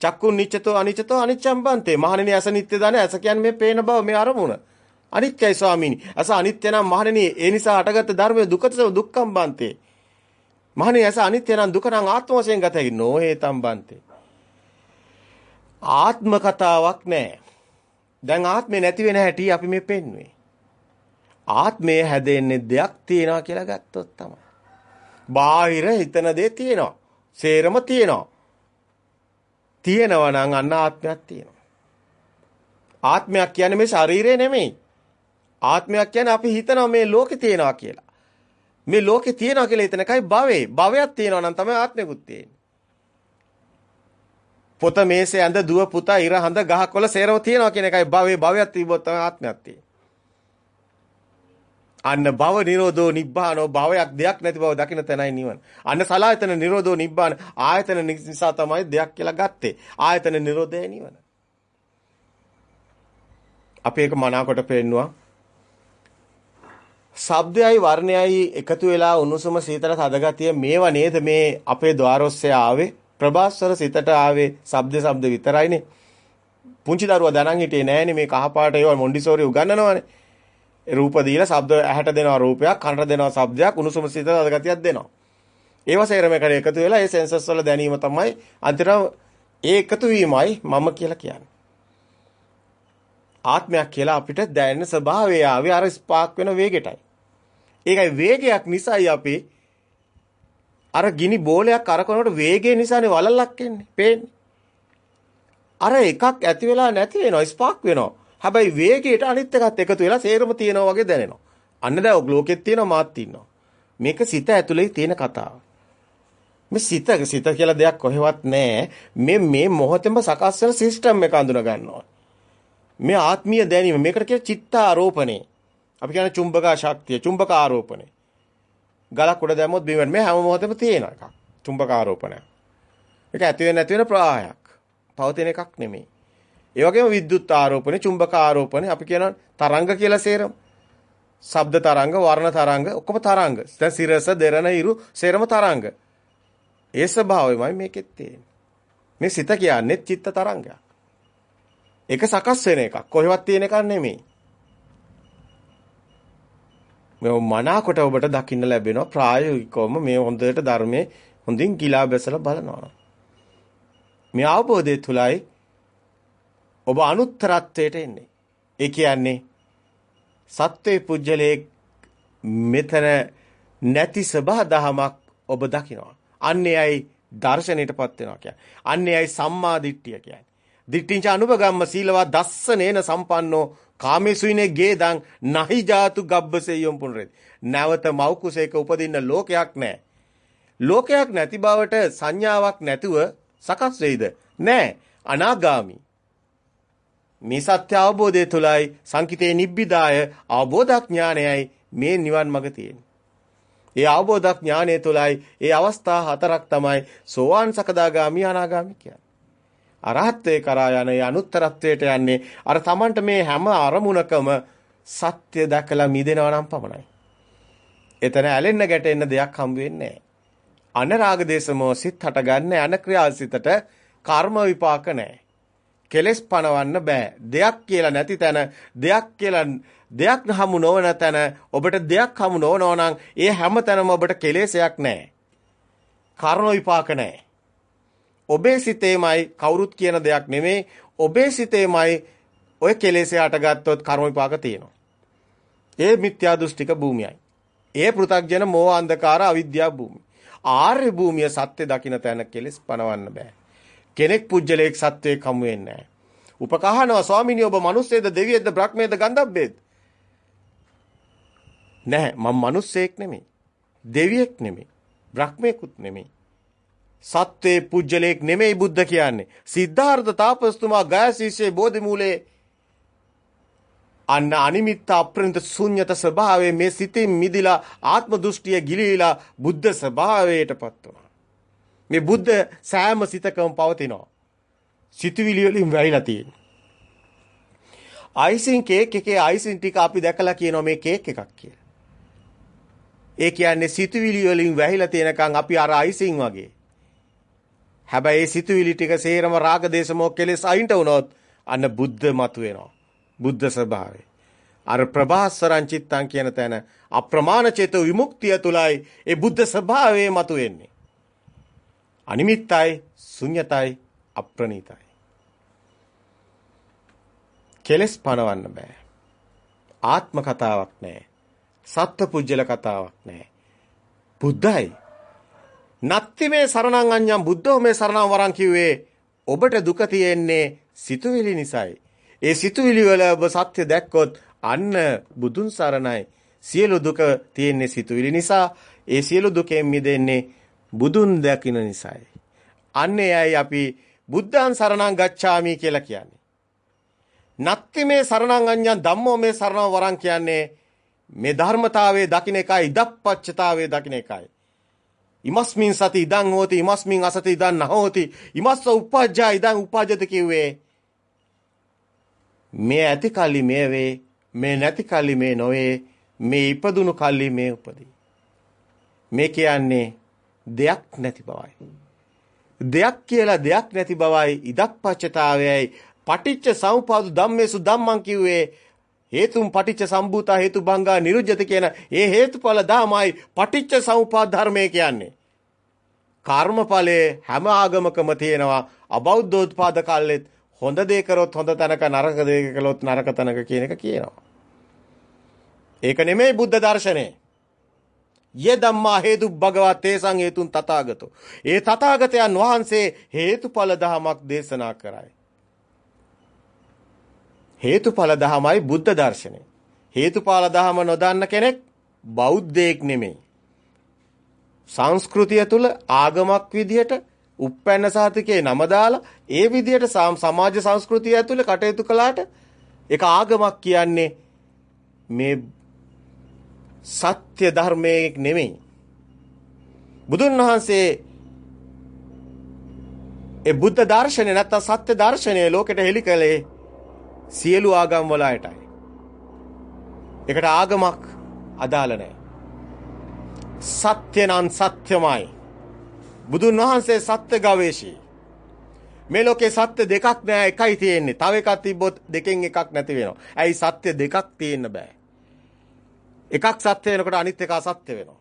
චක්කු නිච්චතෝ අනිච්චතෝ අනිච්ඡම් බන්තේ. මහණෙනි ඇස නිත්‍ය දන ඇස කියන්නේ මේ පේන බව මේ අරමුණ. අනිත්‍යයි ස්වාමීනි. ඇස අනිත්‍ය නම් මහණෙනි ඒ නිසා හටගත් ධර්මයේ දුකතසව දුක්ඛම් බන්තේ. මහණෙනි ඇස අනිත්‍ය නම් දුක නම් ආත්ම වශයෙන් ගත හැකි නොහේතම් බන්තේ. ආත්ම කතාවක් නැහැ. දැන් ආත්මේ නැති වෙන හැටි අපි මේ පෙන්වුවේ. ආත්මය හැදෙන්නේ දෙයක් තියනවා කියලා ගත්තොත් තමයි. බාහිර හිතන දේ තියෙනවා. සේරම තියෙනවා. තියෙනවා නම් අන්න ආත්මයක් තියෙනවා. ආත්මයක් කියන්නේ මේ ශරීරය නෙමෙයි. ආත්මයක් කියන්නේ අපි හිතනවා මේ ලෝකේ තියෙනවා කියලා. මේ ලෝකේ තියෙනවා කියලා හිතන එකයි භවේ. භවයක් තියෙනවා නම් තමයි ආත්මෙකුත් තියෙන්නේ. පොත මේසේ ඇඳ දුව පුතා ඉර හඳ ගහකොළ සේරම තියෙනවා කියන එකයි භවේ භවයක් තිබ්බොත් තමයි ආත්මයක් තියෙන්නේ. අන්න භව නිරෝධෝ නිබ්බානෝ භවයක් දෙයක් නැති බව දකින්න තැනයි නිවන. අන්න සලායතන නිරෝධෝ නිබ්බාන ආයතන නිසා තමයි දෙයක් කියලා ගත්තේ. ආයතන නිරෝධය නිවන. අපි ඒක මනාකොට පෙන්නවා. ශබ්දයයි වර්ණයයි එකතු වෙලා උණුසුම සීතල තදගතිය මේව නේද මේ අපේ ద్వාරොස්සේ ආවේ ප්‍රභාස්වර සිතට ආවේ ශබ්ද ශබ්ද විතරයිනේ. පුංචි දරුවා දැනන් හිටියේ නෑනේ මේ කහපාට ඒවා මොන්ඩිසෝරි උගන්වනවානේ. රූප දීලා ශබ්ද ඇහැට දෙනවා රූපයක් කනට දෙනවා ශබ්දයක් උණුසුම සීතල තදගතියක් දෙනවා. ඒව සේරම එකට එකතු වෙලා ඒ සෙන්සර්ස් වල දැනීම තමයි අන්තිම ඒ එකතු වීමයි මම කියලා කියන්නේ. ආත්මයක් කියලා අපිට දැනෙන ස්වභාවය ආවේ අර ස්පාක් වෙන වේගෙටයි. ඒකයි වේගයක් නිසායි අපි අර ගිනි බෝලයක් අරකනකොට වේගය නිසානේ වලල්ලක් එන්නේ. පේන්නේ. අර එකක් ඇති වෙලා නැති වෙනවා ස්පාක් වෙනවා. හැබැයි වේගයට අනිත් එකත් එකතු වෙලා සේරම තියෙනවා වගේ දැනෙනවා. අන්න දැන් ඔය ලෝකෙත් තියෙනවා මාත් ඉන්නවා. මේක සිත ඇතුලේ තියෙන කතාව. මේ සිත සිත කියලා දෙයක් කොහෙවත් නැහැ. මේ මේ මොහොතේම සකස් වෙන සිස්ටම් එක අඳුන ගන්නවා. මේ ආත්මීය දැනීම මේකට කියන චිත්ත ආරෝපණය. අපි කියන්නේ චුම්බක ශක්තිය, චුම්බක ආරෝපණය. ගලක් උඩ දැම්මොත් බිම මේ හැම මොහොතෙම තියෙන එකක්. චුම්බක ආරෝපණය. ඒක ඇති වෙන නැති වෙන ප්‍රවාහයක්. පවතින එකක් නෙමෙයි. ඒ වගේම විද්‍යුත් ආරෝපණය, චුම්බක ආරෝපණය අපි කියන තරංග කියලා සේරම. ශබ්ද තරංග, වර්ණ තරංග, ඔක්කොම තරංග. දැන් සිරස, දෙරණ, ඉරු සේරම තරංග. ඒ ස්වභාවයමයි මේකෙත් තියෙන්නේ. මේ සිත කියන්නේ චිත්ත තරංගයක්. ඒක සකස් වෙන එකක්. කොහෙවත් තියෙන එකක් නෙමෙයි. මේ මනාකොට ඔබට දකින්න ලැබෙනවා ප්‍රායෝගිකවම මේ හොඳට ධර්මයේ හොඳින් ගිලා බැසලා බලනවා. මේ අවබෝධය තුලයි ඔබ අනුත්තරත්වයට එන්නේ. ඒ කියන්නේ සත්වේ පුජ්‍යලේ මෙතන නැති සබහ දහමක් ඔබ දකිනවා. අන්නේයි දර්ශනයටපත් වෙනවා කියන්නේ. අන්නේයි සම්මා දිට්ඨිය කියන්නේ. දිට්ඨිංච අනුපගම්ම සීලවා දස්සනේන සම්පන්නෝ කාමේසුයිනේ ගේදං නහි ජාතු ගබ්බසෙයොම් පුනරෙත්. නැවත මව් කුසේක උපදින්න ලෝකයක් නැහැ. ලෝකයක් නැති බවට සංඥාවක් නැතුව සකස් වෙයිද? නැහැ. අනාගාමි. මේ සත්‍ය අවබෝධය තුළයි සංකිතේ නිබ්බිදාය අවබෝධඥානයයි මේ නිවන් මඟ තියෙන්නේ. ඒ අවබෝධඥානය තුළයි ඒ අවස්ථා හතරක් තමයි සෝවාන් සකදාගාමි අනාගාමි කියන්නේ. අරහත්ත්වේ කරා යන ඒ අනුත්තරත්වයට යන්නේ අර Tamanට මේ හැම අරමුණකම සත්‍ය දැකලා මිදෙනවා නම් පමණයි. එතන ඇලෙන්න ගැටෙන්න දෙයක් හම්බ වෙන්නේ නැහැ. අනරාග දේශමෝ සිත් හටගන්නේ අනක්‍රියාසිතට කර්ම විපාක නැහැ. කෙලස් පනවන්න බෑ. දෙයක් කියලා නැති තැන දෙයක් කියලා දෙයක් හමු නොවන තැන ඔබට දෙයක් හමු නොවනවා නම් ඒ හැම තැනම ඔබට කෙලෙසයක් නැහැ. කර්ම විපාක නැහැ. ඔබේ සිතේමයි කවුරුත් කියන දෙයක් නෙමෙයි ඔබේ සිතේමයි ඔය කෙලෙසේ අටගත්තොත් කර්ම විපාක තියෙනවා. ඒ මිත්‍යා දෘෂ්ටික භූමියයි. ඒ පෘථග්ජන මෝහ අන්ධකාර අවිද්‍යා භූමිය. ආර්ය භූමිය සත්‍ය දකින්න තැන කෙලස් පනවන්න බෑ. කෙනෙක් පුජ්‍යලයක් සත්වයේ කමු වෙන්නේ නැහැ. උපකහනවා ස්වාමිනිය ඔබ මිනිස්සේද දෙවියෙක්ද බ්‍රහ්මයේද ගන්ධබ්බේද? නැහැ මම මිනිස්සෙක් නෙමෙයි. දෙවියෙක් නෙමෙයි. බ්‍රහ්මයෙකුත් නෙමෙයි. සත්වේ පුජ්‍යලයක් නෙමෙයි බුද්ධ කියන්නේ. සිද්ධාර්ථ තාපස්තුමා ගයසීසේ බෝධි මූලේ අන්න අනිමිත්ත අප්‍රණිත ශුන්්‍යත ස්වභාවයේ මේ සිතින් මිදිලා ආත්ම දෘෂ්ටිය ගිලීලා බුද්ධ ස්වභාවයටපත් වුණා. මේ බුද්ධ සෑම සිතකම පවතිනවා. සිතුවිලි වලින් වැහිලා තියෙනවා. අයිසින් කේක් එකේ අයිසින් ටික අපි දැකලා කියනවා මේ කේක් එකක් කියලා. ඒ කියන්නේ සිතුවිලි වලින් වැහිලා තියෙනකන් අපි අර අයිසින් වගේ. හැබැයි සිතුවිලි ටික සේරම රාග දේශ මොහ කෙලෙස් අයින්ට වුණොත් අන්න බුද්ධ මතුවෙනවා. බුද්ධ ස්වභාවය. අර ප්‍රභාස්වරං චිත්තං කියන තැන අප්‍රමාණ චේත විමුක්තිය තුලයි ඒ බුද්ධ ස්වභාවය මතුවෙන්නේ. අනිමිත්තයි, ශුන්‍යතයි, අප්‍රණීතයි. කෙලස් පණවන්න බෑ. ආත්ම කතාවක් නෑ. සත්ව පුජ්‍යල කතාවක් නෑ. බුද්ධයි නත්ති මේ සරණං අඤ්ඤං බුද්ධෝ මේ සරණං වරං කිව්වේ ඔබට දුක තියෙන්නේ සිතුවිලි නිසායි. ඒ සිතුවිලි වල ඔබ සත්‍ය දැක්කොත් අන්න බුදුන් සරණයි. සියලු දුක තියෙන්නේ සිතුවිලි නිසා. ඒ සියලු දුකෙන් මිදෙන්නේ බුදුන් දැකින නිසායි. අන්න එයයි අපි බුද්ධං සරණං ගච්ඡාමි කියලා කියන්නේ. නත්ති මේ සරණං අඤ්ඤං ධම්මෝ මේ සරණං වරං කියන්නේ මේ ධර්මතාවයේ දකින්න එකයි ඉදප්පච්චතාවයේ දකින්න එකයි. ඉමස්මින් සති ඉදං හෝති ඉමස්මින් අසති ඉදං නහෝති. ඉමස්ස උපජ්ජා ඉදං උපජ්ජත කිව්වේ මේ ඇති කල්ලි මේ වේ මේ නැති කල්ලි මේ නොවේ මේ ඉපදුණු කල්ලි මේ උපදී. මේ කියන්නේ දෙයක් නැති බවයි. දෙයක් කියලා දෙයක් නැති බවයි ඉදක්පච්චතාවයයි පටිච්ච සමුපාදු ධම්මේසු ධම්මං කිව්වේ හේතුම් පටිච්ච සම්භූතා හේතුබංගා නිරුජ්‍යත කියන ඒ හේතුඵල ධාමයි පටිච්ච සමුපාද ධර්මය කියන්නේ. කර්මඵලයේ හැම ආගමකම තියෙනවා අබෞද්ධෝත්පාද කල්ලෙත් හොඳ දේ කරොත් හොඳ තැනක නරක දේ කළොත් නරක තැනක කියන එක කියනවා. ඒක නෙමෙයි බුද්ධ දර්ශනේ. යේ ධම්මා හේතු භගවත් තේසං හේතුන් තථාගතෝ. ඒ තථාගතයන් වහන්සේ හේතුඵල ධමයක් දේශනා කරයි. හේතුඵල ධමයි බුද්ධ දර්ශනය. හේතුඵල ධම නොදන්න කෙනෙක් බෞද්ධයෙක් නෙමෙයි. සංස්කෘතිය තුල ආගමක් විදියට උප්පැන්න සාතිකේ නම දාලා ඒ විදියට සමාජ සංස්කෘතිය ඇතුලේ කටයුතු කළාට ඒක ආගමක් කියන්නේ මේ සත්‍ය ධර්මයේ නෙමෙයි. බුදුන් වහන්සේ ඒ බුද්ධ දර්ශනේ නැත්තම් සත්‍ය දර්ශනය ලෝකෙට හෙළි කළේ සියලු ආගම් වල අයටයි. ඒකට ආගමක් අදාළ නැහැ. සත්‍ය නම් සත්‍යමයි. බුදුන් වහන්සේ සත්‍ය ගවේෂී. මේ ලෝකේ සත්‍ය දෙකක් නෑ එකයි තියෙන්නේ. තව එකක් තිබ්බොත් දෙකෙන් එකක් නැති වෙනවා. ඇයි සත්‍ය දෙකක් තියෙන්න බෑ. එකක් සත්‍ය වෙනකොට අනිත් එක අසත්‍ය වෙනවා.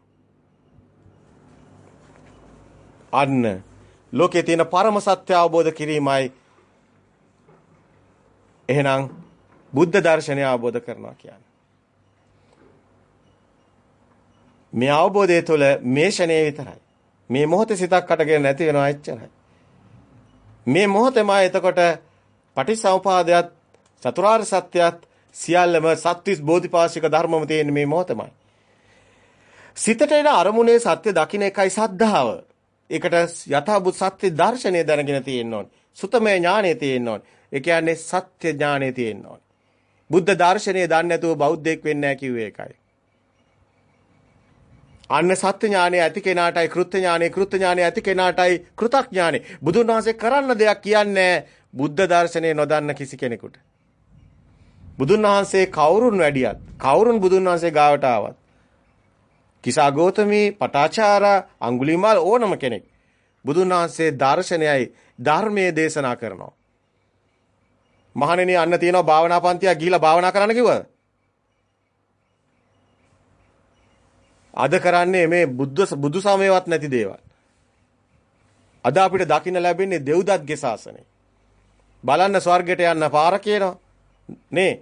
අන්න ලෝකේ තියෙන පරම සත්‍ය අවබෝධ කිරීමයි එහෙනම් බුද්ධ දර්ශනය අවබෝධ කරනවා කියන්නේ. මේ අවබෝධය තුළ මේ ෂණේ විතරයි. මේ මොහොතේ සිතක් අටගෙන නැති වෙනවා එච්චරයි. මේ මොහොතේම එතකොට පටිසමුපාදයක් චතුරාර්ය සත්‍යයත් සියල්ලම සත්‍විස් බෝධිපාශික ධර්මම තියෙන මේ මොහොතමයි. සිතට එන අරමුණේ සත්‍ය දකින්න එකයි සද්ධාව. ඒකට යථාභූත සත්‍ය දර්ශනය දැනගෙන තියෙන්න ඕනේ. සුතමේ ඥානෙ තියෙන්න ඕනේ. ඒ කියන්නේ සත්‍ය ඥානෙ තියෙන්න ඕනේ. බුද්ධ දර්ශනය දන්නේ නැතුව බෞද්ධයෙක් වෙන්නේ නැහැ කිව්වේ ඒකයි. අන්න සත්‍ය ඥානය ඇති කෙනාටයි කෘත්‍ය ඥානය කෘත්‍ය ඥානය ඇති කෙනාටයි කෘතඥානය. බුදුන් වහන්සේ කරන්න දෙයක් කියන්නේ බුද්ධ දර්ශනය නොදන්න කිසි කෙනෙකුට. බුදුන් වහන්සේ කවුරුන් වැඩියත් කවුරුන් බුදුන් වහන්සේ ගාවට ආවත් කිසා ගෞතමී පටාචාරා අඟුලිමාල් ඕනම කෙනෙක් බුදුන් වහන්සේ දර්ශනයයි ධර්මයේ දේශනා කරනවා. මහණෙනි අන්න තියෙනවා භාවනා පන්තියක් ගිහිලා භාවනා කරන්න කිව්වද? අද කරන්නේ මේ බුද්ධ බුදු සමයවත් නැති දේවල්. අද අපිට දකින්න ලැබෙන්නේ දෙව්දත්ගේ ශාසනය. බලන්න ස්වර්ගයට යන්න පාර කියනවා. නේ.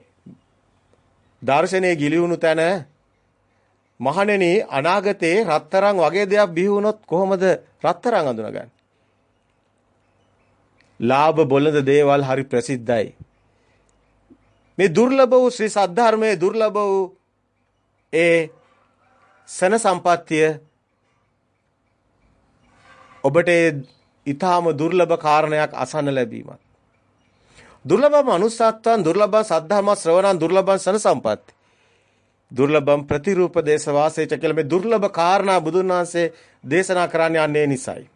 දර්ශනයේ ගිලිහුණු තැන මහණෙනි අනාගතේ රත්තරන් වගේ දෙයක් බිහි වුණොත් කොහොමද රත්තරන් අඳුනගන්නේ? ලාභ බොළඳ දේවල් හරි ප්‍රසිද්ධයි. මේ දුර්ලභ වූ ශ්‍රී සද්ධර්මයේ දුර්ලභ වූ ඒ සන සම්පත්තිය ඔබට ඊටාම දුර්ලභ කාරණයක් අසන්න ලැබීමත්. දුර්ලභ මනුස්සත්වං දුර්ලභ සද්ධර්ම ශ්‍රවණං දුර්ලභ සන සම්පatti. දුර්ලභම් ප්‍රතිරූප දේශ වාසේච කියලා මේ දුර්ලභ කාරණා බුදුන් වහන්සේ දේශනා කරන්නේ අන්නේ නිසයි.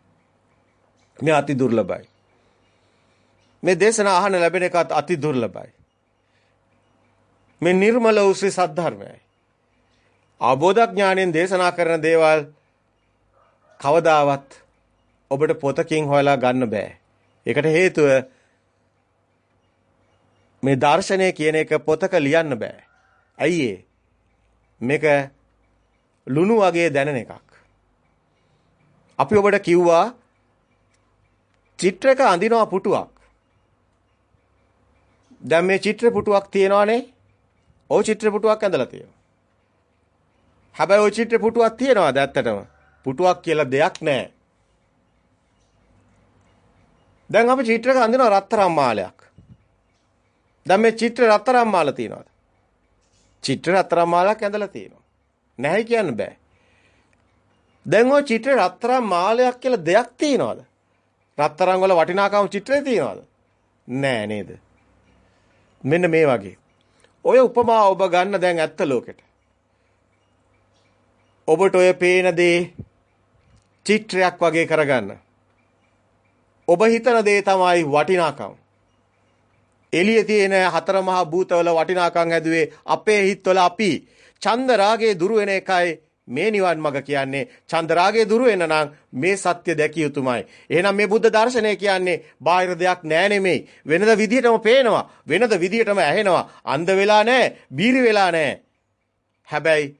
මේ අති දුර්ලභයි. මේ දේශනා අහන්න ලැබෙන එකත් අති දුර්ලභයි. මේ නිර්මල වූ ශ්‍රී සද්ධර්මයයි. අවබෝධ ඥාණයෙන් දේශනා කරන දේවල් කවදාවත් ඔබට පොතකින් හොයලා ගන්න බෑ. ඒකට හේතුව මේ දර්ශනය කියන එක පොතක ලියන්න බෑ. ඇයි මේක ලුණු වගේ දැනෙන එකක්. අපි ඔබට කිව්වා චිත්‍රක අඳිනවා පුටුවක්. දැන් මේ චිත්‍ර පුටුවක් තියෙනවානේ. ඔව් චිත්‍ර පුටුවක් ඇඳලා තියෙනවා. හැබැයි ওই චිත්‍ර පුටුවක් තියෙනවාද ඇත්තටම? පුටුවක් කියලා දෙයක් නැහැ. දැන් අපි චිත්‍රක අඳිනවා රත්තරන් මාලයක්. දැන් මේ චිත්‍ර රත්තරන් මාල තියෙනවද? චිත්‍ර රත්තරන් මාලයක් ඇඳලා තියෙනවා. නැහැ කියන්න බෑ. දැන් ওই චිත්‍ර රත්තරන් මාලයක් කියලා දෙයක් තියෙනවද? රත්තරන් වල වටිනාකම චිත්‍රේ තියෙනවද? නෑ නේද? මෙන්න මේ වගේ. ඔය උපමා ඔබ ගන්න දැන් ඇත්ත ලෝකෙට. ඔබට ඔය පේන දේ චිත්‍රයක් වගේ කරගන්න. ඔබ හිතන දේ තමයි වටිනාකම. එළියේ තියෙන හතර මහා භූතවල වටිනාකම් හැදුවේ අපේ හිතවල අපි. චන්ද රාගයේ දුරු වෙන එකයි මේ නිවන් මඟ කියන්නේ චන්ද රාගයේ දුරු වෙන නම් මේ සත්‍ය දැකිය යුතුමයි. එහෙනම් මේ බුද්ධ දර්ශනය කියන්නේ බාහිර දෙයක් නෑ නෙමෙයි. වෙනද විදිහටම පේනවා. වෙනද විදිහටම ඇහෙනවා. අන්ධ වෙලා නෑ, බීරි වෙලා නෑ. හැබැයි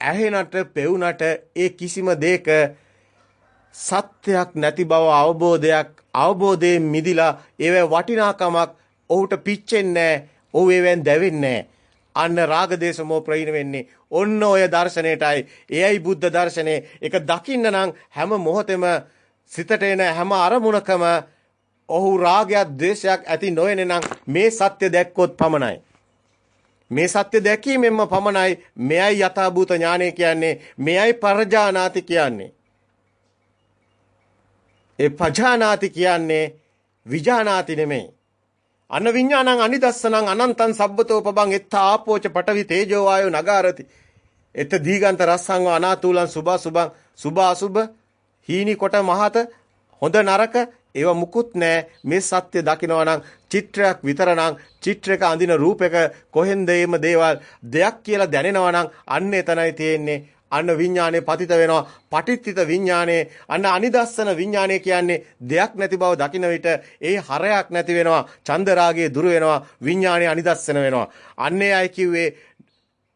ඇහෙනට, පෙවුනට ඒ කිසිම දෙයක සත්‍යයක් නැති බව අවබෝධයක් අවබෝධයෙන් මිදිලා ඒවේ වටිනාකමක් ඔහුට පිච්චෙන්නේ නැහැ. ඔහු ඒවෙන් දැවෙන්නේ අන්න රාගදේශ මොහ ප්‍රහීන වෙන්නේ ඔන්න ඔය දර්ශනයටයි. එයයි බුද්ධ දර්ශනේ. ඒක දකින්න නම් හැම මොහොතෙම සිතට එන හැම අරමුණකම ඔහු රාගයක් ද්වේෂයක් ඇති නොවන නම් මේ සත්‍ය දැක්කොත් පමණයි. මේ සත්‍ය දැකීමෙන්ම පමණයි මෙයයි යථාභූත ඥානය කියන්නේ මෙයයි පරජානාති කියන්නේ. ඒ පජානාති කියන්නේ විජානාති නෙමෙයි. අන විඥානං අනිදස්සනං අනන්තං සබ්බතෝපබං එත්තා ආපෝච පටවි තේජෝ වායෝ නගාරති එත දීගන්ත රස්සං අනාතුලං සුභා සුභං සුභා අසුභ හීනි කොට මහත හොඳ නරක ඒව මුකුත් නෑ. මේ සත්‍ය දකිනවා නම් චිත්‍රයක් විතරනම් චිත්‍රයක අඳින රූපයක කොහෙන්ද මේ දේවල් දෙයක් කියලා දැනෙනවා නම් අන්න එතනයි තියෙන්නේ. අන්න විඥානේ පතිත වෙනවා. පටිච්චිත විඥානේ. අන්න අනිදස්සන විඥානේ කියන්නේ දෙයක් නැති බව දකින විට ඒ හරයක් නැති වෙනවා. චන්දරාගයේ දුර වෙනවා. විඥානේ අනිදස්සන වෙනවා. අන්නේ අය කිව්වේ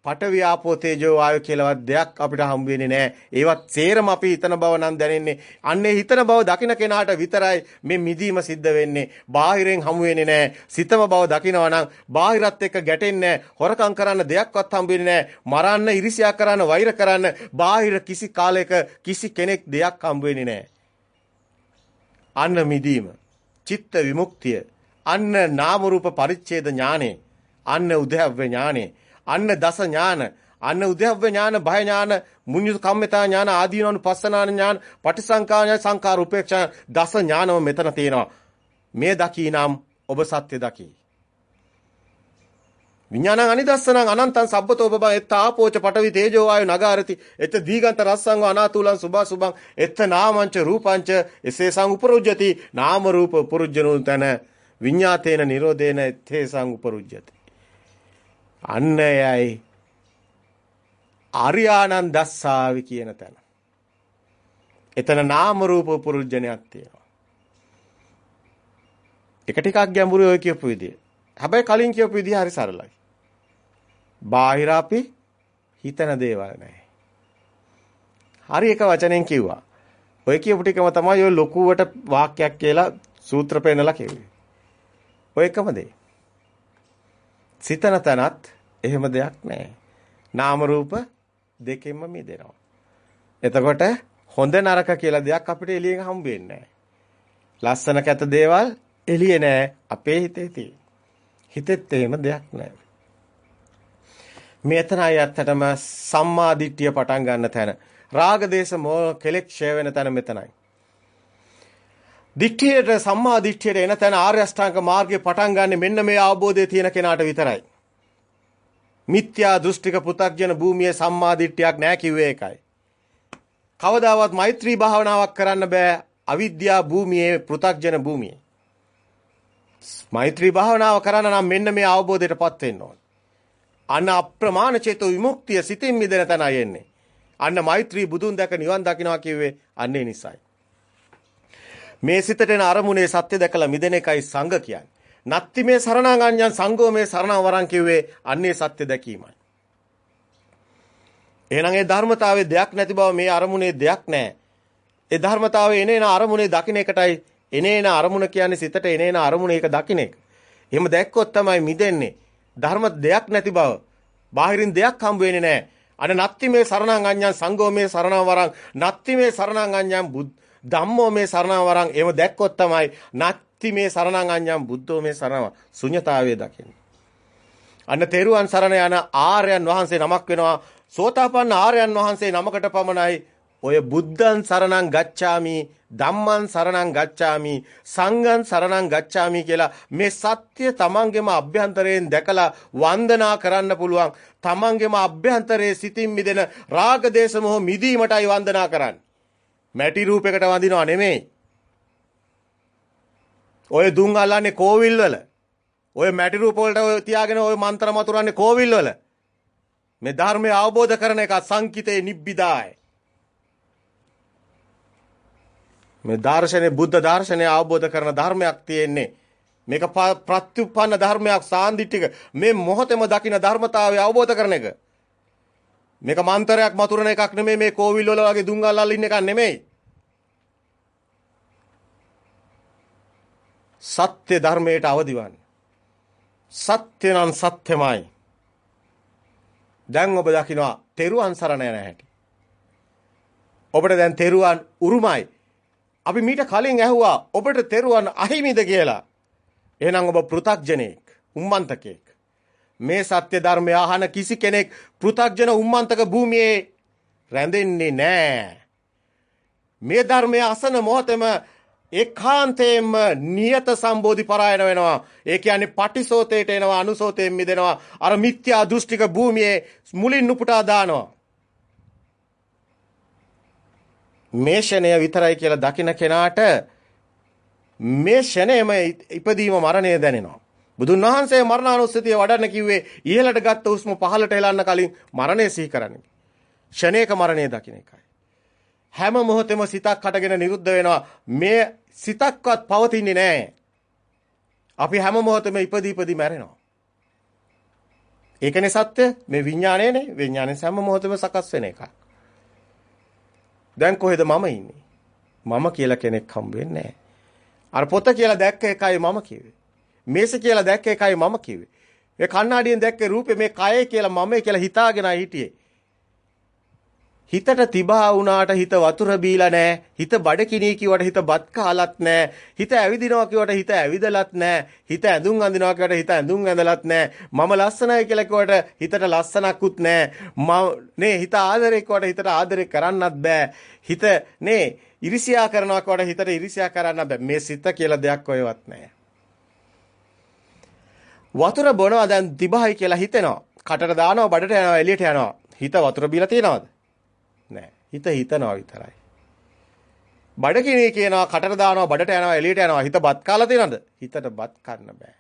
පඨවි ආපෝ තේජෝ වායෝ කියලාවත් දෙයක් අපිට හම්බ වෙන්නේ නැහැ. ඒවත් සේරම අපි හිතන බව නම් දැනෙන්නේ. අන්නේ හිතන බව දකින කෙනාට විතරයි මේ මිදීම සිද්ධ වෙන්නේ. බාහිරෙන් හමු වෙන්නේ නැහැ. සිතම බව දකිනවා නම් බාහිරත් එක්ක ගැටෙන්නේ හොරකම් කරන්න දෙයක්වත් හම්බ වෙන්නේ මරන්න, ඉරිසියා කරන්න, වෛර කරන්න බාහිර කිසි කාලයක කිසි කෙනෙක් දෙයක් හම්බ වෙන්නේ අන්න මිදීම. චිත්ත විමුක්තිය. අන්න නාම රූප පරිච්ඡේද ඥානෙ. අන්න උද්‍යව්‍ය ඥානෙ. අන්න දස ඥාන අන්න උද්‍යව්‍ය ඥාන භය ඥාන මුඤ්ඤු කම්මිතා ඥාන ආදීනවනු පස්සනාන ඥාන පටිසංකා ඥාන සංකාර උපේක්ෂා දස ඥානම මෙතන තියෙනවා. මේ දකීනම් ඔබ සත්‍ය දකි. විඥානං අනිදස්සනං අනන්තං සබ්බතෝපබං එත්ත ආපෝච පටවි තේජෝ වායු නගාරති. එත්ත දීගන්ත රස්සං අනාතුලං සුභා සුභං. එත්ත නාමංච රූපංච එසේ සං උපරුජ්ජති. නාම රූප පුරුජ්ජනු තන. විඤ්ඤාතේන නිරෝධේන එත්තේ සං උපරුජ්ජති. අන්න එයයි ආර්යානන් දස්සාවි කියන තැන. එතන නාම රූප පුරුජණයක් තියෙනවා. එක ටිකක් ගැඹුරුයි ඔය කියපු විදිය. හැබැයි කලින් කියපු විදිය හරි සරලයි. බාහිර අපි හිතන දේවල් නැහැ. හරි එක වචනෙන් කිව්වා. ඔය කියපු ටිකම තමයි ඔය ලොකුවට වාක්‍යයක් කියලා සූත්‍ර පෙන්නලා කිව්වේ. ඔය එකම දේ. සිතන තැනත් එහෙම දෙයක් නැහැ. නාම රූප දෙකෙන්ම මිදෙනවා. එතකොට හොඳ නරක කියලා දෙයක් අපිට එළියෙන් හම්බ වෙන්නේ ලස්සන කැත දේවල් එළියේ නෑ අපේ හිතේ තියෙන. හිතෙත් එහෙම දෙයක් නෑ. මෙතනයි ඇත්තටම සම්මා දිට්ඨිය පටන් ගන්න තැන. රාග දේශ මොහ කෙලෙක් ඡය වෙන තැන මෙතනයි. දිට්ඨියට සම්මා දිට්ඨියට එන තැන ආර්ය අෂ්ටාංග මාර්ගයේ පටන් ගන්න මෙන්න මේ අවබෝධය තියෙන කෙනාට විතරයි. මිත්‍යා දෘෂ්ටික පෘ탁ජන භූමියේ සම්මාදිට්ඨියක් නැහැ කිව්වේ ඒකයි. කවදාවත් මෛත්‍රී භාවනාවක් කරන්න බෑ අවිද්‍යා භූමියේ පෘ탁ජන භූමියේ. මෛත්‍රී භාවනාව කරන්න නම් මෙන්න මේ අවබෝධයටපත් වෙන්න ඕන. අන්න අප්‍රමාණ චේතෝ විමුක්තිය සිතින් මිදෙන තැනයි එන්නේ. අන්න මෛත්‍රී බුදුන් දැක නිවන් දකින්නවා කිව්වේ අන්නේ නිසයි. මේ සිතට එන අරමුණේ සත්‍ය දැකලා මිදෙන එකයි සංඝ කියන්නේ. නත්ති මේ සරණාගඤ්ඤං සංඝෝ මේ සරණං වරන් කිව්වේ අන්නේ සත්‍ය දැකීමයි. එහෙනම් ඒ ධර්මතාවයේ දෙයක් නැති බව මේ අරමුණේ දෙයක් නැහැ. ඒ ධර්මතාවයේ එනේන අරමුණේ දකින්න එකටයි එනේන අරමුණ කියන්නේ සිතට එනේන අරමුණ ඒක දකින්න එක. එහෙම දැක්කොත් තමයි මිදෙන්නේ. ධර්ම දෙයක් නැති බව. බාහිරින් දෙයක් හම්බ වෙන්නේ නැහැ. අන නත්ති මේ සරණාගඤ්ඤං සංඝෝ මේ සරණං වරන් නත්ති මේ සරණාගඤ්ඤං බුද්ධ ධම්මෝ මේ සරණං වරන් එහෙම දැක්කොත් තමයි ති මේ සරණං අඤ්ඤං බුද්ධෝ මේ සරණව ශුන්‍යතාවයේ දකින්න. අන්න තෙරුවන් සරණ යන ආර්යයන් වහන්සේ නමක් වෙනවා. සෝතාපන්න ආර්යයන් වහන්සේ නමකට පමණයි ඔය බුද්ධං සරණං ගච්ඡාමි ධම්මං සරණං ගච්ඡාමි සංඝං සරණං ගච්ඡාමි කියලා මේ සත්‍ය තමන්ගේම අභ්‍යන්තරයෙන් දැකලා වන්දනා කරන්න පුළුවන්. තමන්ගේම අභ්‍යන්තරයේ සිතින් මිදෙන රාග දේශ මොහ මිදීමටයි වන්දනා කරන්නේ. මැටි රූපයකට වඳිනව නෙමෙයි. ඔය දුම් අල්ලන්නේ කෝවිල් වල. ඔය මැටි රූප වලට ඔය තියාගෙන ඔය මන්ත්‍ර මතුරන්නේ කෝවිල් වල. මේ ධර්මය අවබෝධ කරන එක සංකිතේ නිබ්බිදායි. මේ දාර්ශනේ බුද්ධ දාර්ශනය අවබෝධ කරන ධර්මයක් තියෙන්නේ. මේක ප්‍රත්‍යুৎপন্ন ධර්මයක් සාන්දිටික මේ මොහොතේම දකින ධර්මතාවය අවබෝධ කරන එක. මේක මන්තරයක් මතුරන එකක් නෙමෙයි මේ කෝවිල් වල වගේ දුංගල් අල්ල ඉන්න එකක් නෙමෙයි. සත්‍ය ධර්මයට අවදිවන්න. සත්‍ය නම් සත්‍යමයි. දැන් ඔබ දකිනවා තෙරුවන් සරණ යන හැටි. ඔබට දැන් තෙරුවන් උරුමයි. අපි මීට කලින් ඇහුවා ඔබට තෙරුවන් අහිමිද කියලා. එහෙනම් ඔබ පෘ탁ජනෙක්, උම්මන්තකෙක්. මේ සත්‍ය ධර්මය අහන කිසි කෙනෙක් පෘ탁ජන උම්මන්තක භූමියේ රැඳෙන්නේ නැහැ. මේ ධර්මය අසන මොහොතේම ඒකාන්තයෙන්ම නියත සම්බෝධි පරායන වෙනවා. ඒ කියන්නේ පටිසෝතේට එනවා අනුසෝතයෙන් මිදෙනවා. අර මිත්‍යා දෘෂ්ටික භූමියේ මුලින් නුපුටා දානවා. මේ ෂණය විතරයි කියලා දකින කෙනාට මේ ෂණයම ඉපදීම මරණය දැනෙනවා. බුදුන් වහන්සේ මරණානුස්සතිය වඩන්න කිව්වේ ඉහළට ගත්ත උස්ම පහළට හෙලන්න කලින් මරණය සිහි කරන්න. ෂණේක මරණය දකින්න එකයි. හැම මොහොතෙම සිතක් හටගෙන නිරුද්ධ වෙනවා. මේ සිතක්වත් පවතින්නේ නැහැ. අපි හැම මොහොතෙම ඉපදී ඉපදී මැරෙනවා. ඒකනේ සත්‍ය මේ විඥානයනේ විඥානේ හැම මොහොතෙම සකස් වෙන එකක්. දැන් කොහෙද මම ඉන්නේ? මම කියලා කෙනෙක් හම්බ වෙන්නේ අර පොත කියලා දැක්ක එකයි මම කිව්වේ. මේස කියලා දැක්ක එකයි මම කිව්වේ. මේ කණ්ණාඩියෙන් දැක්ක රූපේ මේ කය කියලා මම කියලා හිතාගෙන හිටියේ. හිතට තිබා වුණාට හිත වතුර බීලා නැහැ. හිත බඩකිනී කිව්වට හිත බත් කාලත් නැහැ. හිත ඇවිදිනවා කිව්වට හිත ඇවිදලත් නැහැ. හිත ඇඳුම් අඳිනවා කිව්වට හිත ඇඳුම් ඇඳලත් නැහැ. මම ලස්සනයි කියලා කිව්වට හිතට ලස්සනක්කුත් නැහැ. මම නේ හිත ආදරේ කිව්වට හිතට ආදරේ කරන්නත් බෑ. හිත නේ ඉරිසියා කරනවා කිව්වට හිතට ඉරිසියා කරන්න බෑ. මේ සිත කියලා දෙයක් කොහෙවත් නැහැ. වතුර බොනවා දැන් තිබහයි කියලා හිතෙනවා. කටට දානවා බඩට යනවා එළියට යනවා. හිත වතුර බීලා තියනවද? නෑ. හිත හිතනවා විතරයි. බඩගිනි කියනවා කටට දානවා බඩට යනවා එළියට යනවා හිත බත් කාලා තියෙනවද? හිතට බත් කන්න බෑ.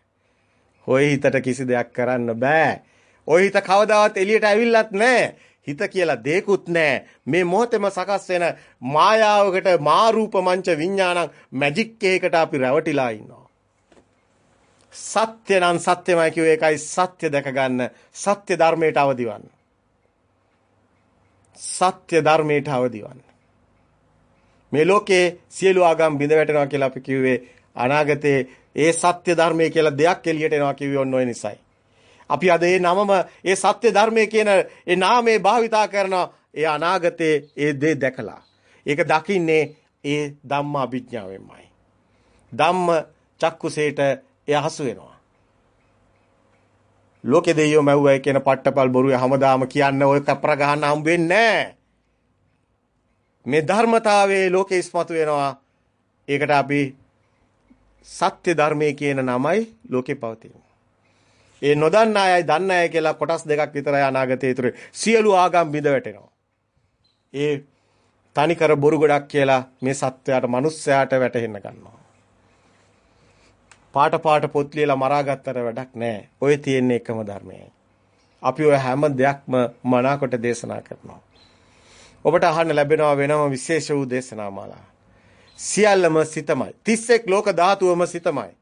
ඔය හිතට කිසි දෙයක් කරන්න බෑ. ඔය හිත කවදාවත් එළියට ඇවිල්ලත් නෑ. හිත කියලා දෙයක්වත් නෑ. මේ මොහොතේම සකස් වෙන මායාවකට මාරූප මංච විඥානං මැජික් එකකට අපි රැවටිලා ඉන්නවා. සත්‍ය නම් සත්‍යමයි කියෝ ඒකයි සත්‍ය දැක ගන්න සත්‍ය ධර්මයට අවදිවන්න. සත්‍ය ධර්මයට අවදිවන්න. මේ ලෝකේ සියලු ආගම් බිඳ වැටෙනවා කියලා අපි කිව්වේ අනාගතේ ඒ සත්‍ය ධර්මයේ කියලා දෙයක් එළියට එනවා කිව්වේ ඔන්න ඔය නිසයි. අපි අද ඒ නමම ඒ සත්‍ය ධර්මයේ කියන ඒ නාමයේ භාවිතා කරන ඒ අනාගතේ ඒ දේ දැකලා. ඒක දකින්නේ ඒ ධම්ම අභිඥාවෙන්මයි. ධම්ම චක්කුසේට එය හසු වෙනවා. ලෝකේ දෙයියෝ මැව්වයි කියන පට්ටපල් බොරුවේ හැමදාම කියන්න ඔය කපර ගහන්න හම් වෙන්නේ මේ ධර්මතාවයේ ලෝකේ ඉස්මතු වෙනවා. ඒකට අපි සත්‍ය ධර්මයේ කියන නමයි ලෝකේ පවතින්නේ. ඒ නොදන්න අයයි දන්න අය කියලා කොටස් දෙකක් විතරයි අනාගතයේ ඉතුරු. සියලු ආගම් බිඳ වැටෙනවා. ඒ තනිකර බොරු ගොඩක් කියලා මේ සත්වයාට මිනිස්සයාට වැටහෙන්න ගන්නවා. පාට පාට පොත් ලියලා මරාගත්තට වැඩක් නැහැ. ඔය තියෙන එකම ධර්මයයි. අපි ඔය හැම දෙයක්ම මනාකොට දේශනා කරනවා. ඔබට අහන්න ලැබෙනවා වෙනම විශේෂ වූ දේශනා මාලා. සියල්ලම සිතමයි. 31 ලෝක ධාතුවම සිතමයි.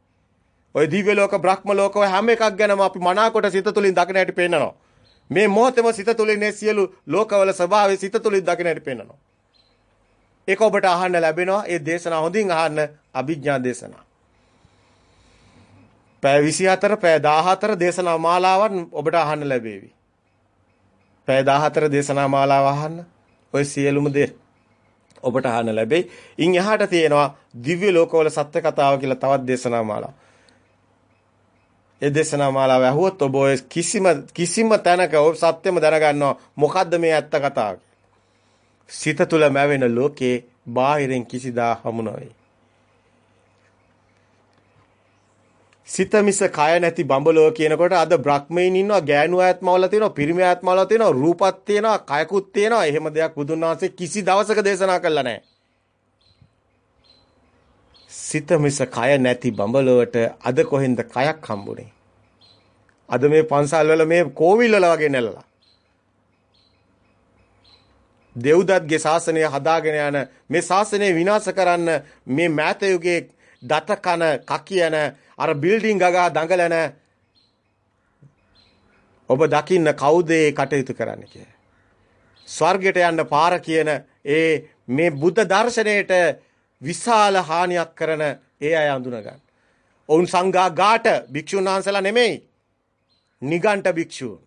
ඔය දිව්‍ය ලෝක බ්‍රහ්ම ලෝක ඔය හැම එකක් ගැනම අපි මනාකොට සිත තුලින් දකින හැටි පේන්නනවා. මේ මොහොතේම සිත තුලින් මේ සියලු ලෝකවල ස්වභාවය සිත තුලින් දකින හැටි පේන්නනවා. ඒක ඔබට අහන්න ලැබෙනවා. ඒ දේශනා හොඳින් අහන්න අභිඥා දේශනා. පැය 24 පැය 14 දේශනා මාලාවන් ඔබට අහන්න ලැබේවි. පැය 14 දේශනා මාලාව අහන්න ඔය සියලුම දේ ඔබට අහන්න ලැබෙයි. ඉන් එහාට තියෙනවා දිව්‍ය ලෝකවල සත්‍ය කතාව කියලා තවත් දේශනා මාලාව. ඒ දේශනා මාලාව ඇහුවොත් ඔබ ඔය කිසිම කිසිම තැනක ඔබ සත්‍යම දැනගන්නවා මොකද්ද මේ ඇත්ත කතාව සිත තුළ මැවෙන ලෝකේ බාහිරින් කිසිදා හමු නොවේ. සිත මිස කය නැති බඹලෝ කියනකොට අද බ්‍රහ්මයින් ඉන්නවා ගෑනු ආත්මවල තියෙනවා පිරිමි ආත්මවල තියෙනවා රූපත් තියෙනවා කයකුත් තියෙනවා එහෙම දෙයක් බුදුන් වහන්සේ කිසි දවසක දේශනා කළා නැහැ. සිත මිස කය නැති බඹලොවට අද කොහෙන්ද කයක් හම්බුනේ? අද මේ පන්සල් වල මේ කෝවිල් වල වගේ නැලලා. දෙව්දත්ගේ ශාසනය හදාගෙන යන මේ ශාසනය විනාශ කරන්න මේ මෑත යුගයේ දත කන කකියන අර බිල්ඩින් ගගා දඟලන ඔබ දකින්න කවුද ඒ කටයුතු කරන්න කියලා. ස්වර්ගයට යන්න පාර කියන ඒ මේ බුද්ධ දර්ශනයට විශාල හානියක් කරන ඒ අය අඳුන ගන්න. ඔවුන් සංඝා ගාට භික්ෂුන් වහන්සේලා නෙමෙයි. නිගණ්ඨ භික්ෂූන්.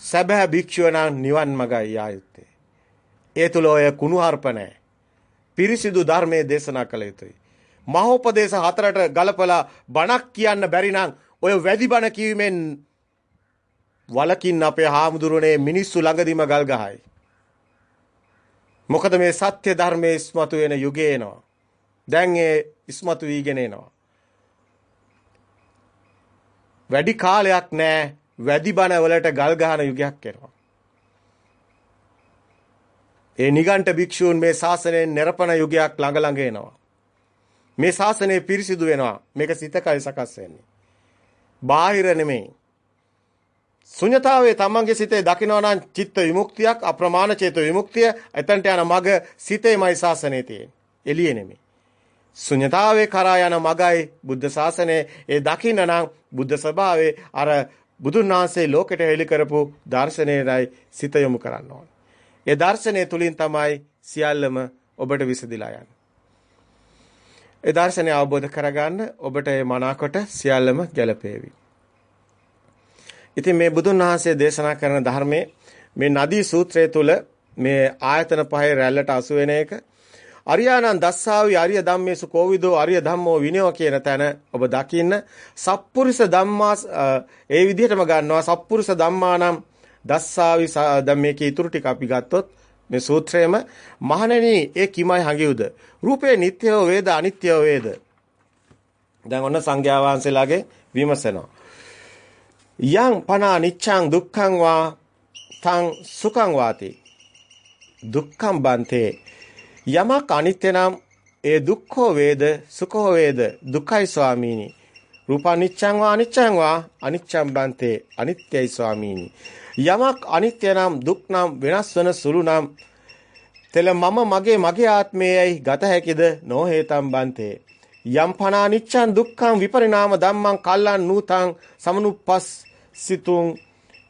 සැබෑ භික්ෂුව නම් නිවන් මගයි ආයුත්තේ. ඒ තුල ඔය කුණුහarp නැහැ. පිරිසිදු ධර්මයේ දේශනා කළ යුතුයි. මහෝපදේශ හතරට ගලපලා බණක් කියන්න බැරි නම් ඔය වැඩි බණ කියීමෙන් වලකින් අපේ හාමුදුරනේ මිනිස්සු ළඟදීම ගල් ගහයි. මොකද මේ සත්‍ය ධර්මයේ ඉස්මතු වෙන යුගය එනවා. දැන් ඒ ඉස්මතු වීගෙන එනවා. වැඩි කාලයක් නැහැ වැඩි බණ වලට ගල් ගහන යුගයක් එනවා. ඒ නිගණ්ඨ භික්ෂූන් මේ ශාසනයෙන් නිර්පණ යුගයක් ළඟ ළඟ එනවා. මේ ශාසනය පිරිසිදු වෙනවා. මේක සිතකයි සකස් වෙන්නේ. බාහිර නෙමෙයි. ශුන්‍යතාවයේ තමන්ගේ සිතේ දකිනවා නම් චිත්ත විමුක්තියක් අප්‍රමාණ චේත විමුක්තිය එතනට යන මග සිතේමයි ශාසනයේ තියෙන්නේ. එළියේ නෙමෙයි. ශුන්‍යතාවයේ කරා යන මගයි බුද්ධ ශාසනයේ ඒ දකින්න නම් බුද්ධ ස්වභාවයේ අර බුදුන් වහන්සේ ලෝකෙට හෙළි කරපු දර්ශනයයි සිත යොමු කරන්න ඕන. ඒ දර්ශනය තුලින් තමයි සියල්ලම ඔබට විසදිලා යන්නේ. ඒ දර්ශනය අවබෝධ කරගන්න ඔබට මේ මනාකොට සියල්ලම ගැලපේවි. ඉතින් මේ බුදුන් වහන්සේ දේශනා කරන ධර්මයේ මේ නදී සූත්‍රය තුල මේ ආයතන පහේ රැල්ලට අසු වෙන එක අරියානන් දස්සාවි අරිය ධම්මේසු කෝවිදෝ අරිය ධම්මෝ විනයෝ කියන තැන ඔබ දකින්න සප්පුරිස ධම්මා ඒ විදිහටම ගන්නවා සප්පුරිස ධම්මානම් දස්සාවි ධම්මේකේ ඊතුරු ටික අපි ගත්තොත් මේ සූත්‍රයේම මහණෙනි ඒ කිමයි හඟියුද රූපේ නිට්ටයෝ වේද අනිත්‍යෝ වේද? දැන් ඔන්න සංඝයා වහන්සේලාගේ විමසනවා. යං පනා නිච්ඡං දුක්ඛං වා තං සුඛං වාති. දුක්ඛං බන්තේ. යමක් අනිත්‍ය නම් ඒ දුක්ඛෝ වේද සුඛෝ වේද? දුකයි ස්වාමීනි. රූපනිච්ඡං වා අනිච්ඡං වා අනිච්ඡං බන්තේ. අනිත්‍යයි ස්වාමීනි. යමක් අනිත්‍ය නම් දුක් නම් වෙනස් වන සුළු නම් තෙල මම මගේ මගේ ආත්මයයි ගත හැකිද නොහේතම් බන්තේ යම් පනා නිච්ඡං දුක්ඛං විපරිණාම ධම්මං කල්ලං නූතං සමනුප්පස් සිතුං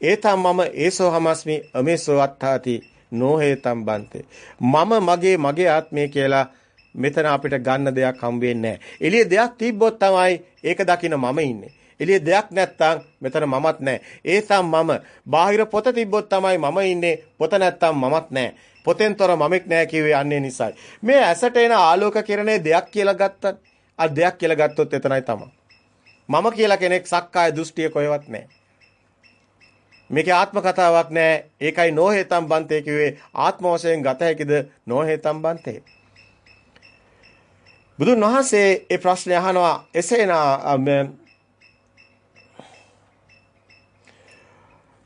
ඒතම් මම ඒසෝ හමස්මි අමේසෝ අත්තාති නොහේතම් බන්තේ මම මගේ මගේ ආත්මය කියලා මෙතන අපිට ගන්න දෙයක් හම් වෙන්නේ නැහැ. එළියේ දෙයක් තිබ්බොත් තමයි ඒක දකින්න මම ඉන්නේ. එළියේ දෙයක් නැත්තම් මෙතන මමත් නැහැ. ඒසම් මම බාහිර පොත තිබ්බොත් තමයි මම ඉන්නේ. පොත නැත්තම් මමත් නැහැ. පොතෙන්තර මමෙක් නැහැ කිව්වේ අන්නේ නිසායි. මේ ඇසට එන ආලෝක කිරණේ දෙයක් කියලා ගත්තත් අ දෙයක් කියලා ගත්තොත් එතනයි තමයි. මම කියලා කෙනෙක් සක්කාය දෘෂ්ටිය කොහෙවත් නැහැ. මේකේ ආත්ම කතාවක් නෑ. ඒකයි නොහේතම් බන්තේ කිව්වේ ආත්ම වශයෙන් ගත හැකිද නොහේතම් බන්තේ. බුදුන් වහන්සේ ඒ ප්‍රශ්නේ අහනවා එසේනා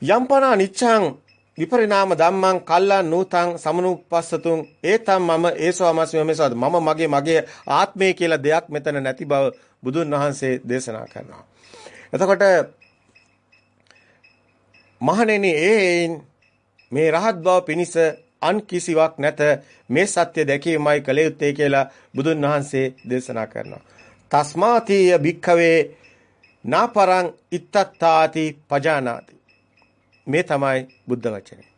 යම්පනා නිච්ඡං විපරිණාම ධම්මං කල්ලං නූතං සමනුපස්සතුං ඒතම් මම ඒසවමස්මි මෙසවද මම මගේ මගේ ආත්මය කියලා දෙයක් මෙතන නැති බව බුදුන් වහන්සේ දේශනා කරනවා. එතකොට මහණෙනි ඒයින් මේ රහත් බව පිණිස අන් කිසිවක් නැත මේ සත්‍ය දැකීමයි කළ යුත්තේ කියලා බුදුන් වහන්සේ දේශනා කරනවා. තස්මාතිය භික්ඛවේ නාපරං ඉත්තත්තාති පජානාති. මේ තමයි බුද්ධ වචනේ.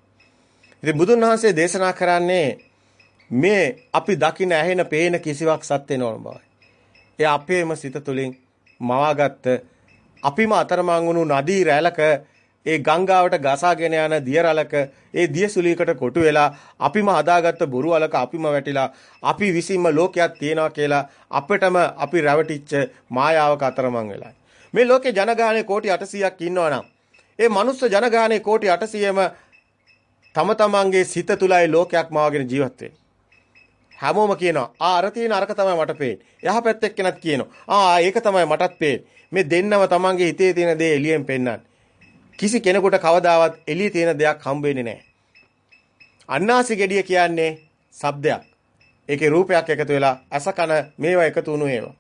ඉතින් බුදුන් වහන්සේ දේශනා කරන්නේ මේ අපි දකින ඇහෙන පේන කිසිවක් සත්‍ය නොවන බවයි. ඒ අපේම සිත තුළින් මවාගත්ත අපිම අතරමං වුණු නදී රැළක ඒ ගංගාවට ගසාගෙන යන දියරලක ඒ දියසුලියකට කොටු වෙලා අපිම හදාගත්ත බොරු අලක අපිම වැටිලා අපි විසින්ම ලෝකයක් තියනවා කියලා අපිටම අපි රැවටිච්ච මායාවක අතරමං වෙලා. මේ ලෝකේ ජනගහනය කෝටි 800ක් ඉන්නවා නම් ඒ මනුස්ස ජනගහනය කෝටි 800ම තම තමන්ගේ සිත තුලයි ලෝකයක් මාවගෙන ජීවත් වෙන්නේ. හැමෝම කියනවා ආ අර තියෙන අරක තමයි මට පේන්නේ. යහ පැත්තෙක් කෙනත් කියනවා ආ ඒක තමයි මටත් පේන්නේ. මේ දෙන්නම තමන්ගේ හිතේ තියෙන දේ එළියෙන් පෙන්වන්නේ. කිසි කෙනෙකුට කවදාවත් එළියේ තියෙන දෙයක් හම්බ වෙන්නේ නැහැ. අන්නාසි ගෙඩිය කියන්නේ ශබ්දයක්. ඒකේ රූපයක් එකතු වෙලා අස කන මේවා එකතු වුණු ඒවා.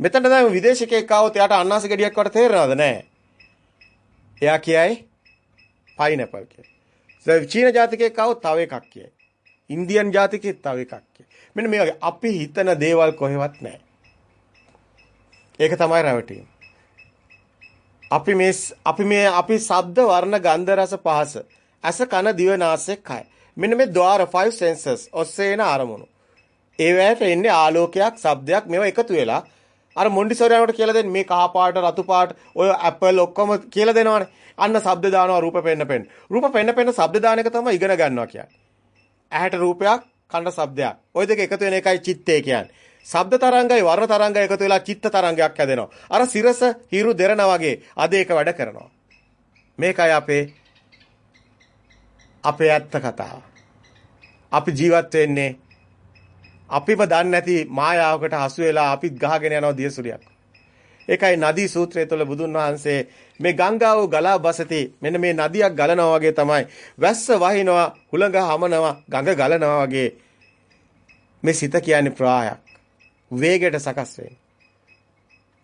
මෙතන දැන් විදේශිකයෙක් ආවොත් එයාට අන්නාසි ගෙඩියක් වට තේරෙනවද නැහැ. එයා කියයි පයිනැපල් කියලා. චීන ජාතිකයෙක් ආවොත් තව එකක් කියයි. ඉන්දියන් ජාතිකයෙක් තව එකක් කියයි. මෙන්න මේ වගේ අපි හිතන දේවල් කොහෙවත් නැහැ. ඒක තමයි රැවටීම. අපි මේ අපි මේ අපි ශබ්ද වර්ණ ගන්ධ රස පහස ඇස කන දිව නාසය කය මෙන්න මේ ద్వාර 5 senses ඔස්සේන ආරමුණු ඒවැයට එන්නේ ආලෝකයක් ශබ්දයක් මේවා එකතු වෙලා අර මොන්ඩිසෝරියානට කියලා දෙන්නේ මේ කහ පාට රතු පාට ඔය ඇපල් ඔක්කොම කියලා දෙනවනේ අන්න ශබ්ද දානවා රූප පෙන්න පෙන්න රූප පෙන්න පෙන්න ශබ්ද දාන එක තමයි ඉගෙන ගන්නවා කියන්නේ ඇහැට රූපයක් කනට ශබ්දයක් ওই දෙක එකතු වෙන එකයි චිත්තය කියන්නේ ශබ්ද තරංගයි වර්ණ තරංගයි එකතු වෙලා චිත්ත තරංගයක් හැදෙනවා. අර සිරස හිරු දෙරනා වගේ අද ඒක වැඩ කරනවා. මේකයි අපේ අපේ ඇත්ත කතාව. අපි ජීවත් වෙන්නේ අපිම දන්නේ නැති මායාවකට හසු වෙලා අපිත් ගහගෙන යනවා දියසුලියක්. ඒකයි නදී සූත්‍රය තුළ බුදුන් වහන්සේ මේ ගංගාව ගලා බසති මෙන්න මේ නදියක් ගලනවා වගේ තමයි වැස්ස වහිනවා හුළඟ හමනවා ගඟ ගලනවා වගේ මේ සිත කියන්නේ ප්‍රායක් වේගයට සකස් වෙන්නේ.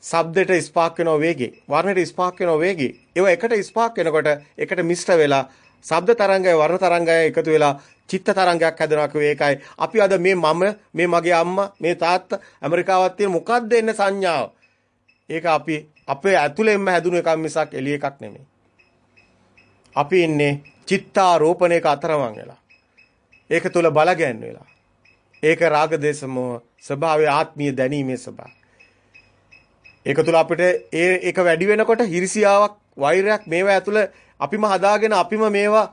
ශබ්දයට ස්පාක් වෙන වේගෙ, වර්ණයට ස්පාක් වෙන වේගෙ. ඒව එකට ස්පාක් වෙනකොට එකට මිශ්‍ර වෙලා ශබ්ද තරංගය වර්ණ තරංගය එකතු වෙලා චිත්ත තරංගයක් හැදෙනවා කිව්වේ ඒකයි. අපි අද මේ මම, මේ මගේ අම්මා, මේ තාත්තා ඇමරිකාවත් තියෙන මොකද්ද එන්නේ සංඥාව? ඒක අපි අපේ ඇතුළෙන්ම හැදුණු එකක් මිසක් එළිය එකක් නෙමෙයි. අපි ඉන්නේ චිත්තාරෝපණයක අතරමං වෙලා. ඒක තුල බල ගැන් වෙලා. ඒක රාග දේශ මොහ ස්වභාවය ආත්මීය දැනීමේ ස්වභාවය. ඒක තුල අපිට ඒ ඒක වැඩි වෙනකොට හිරිසියාවක් වෛරයක් මේවා ඇතුළ අපිම හදාගෙන අපිම මේවා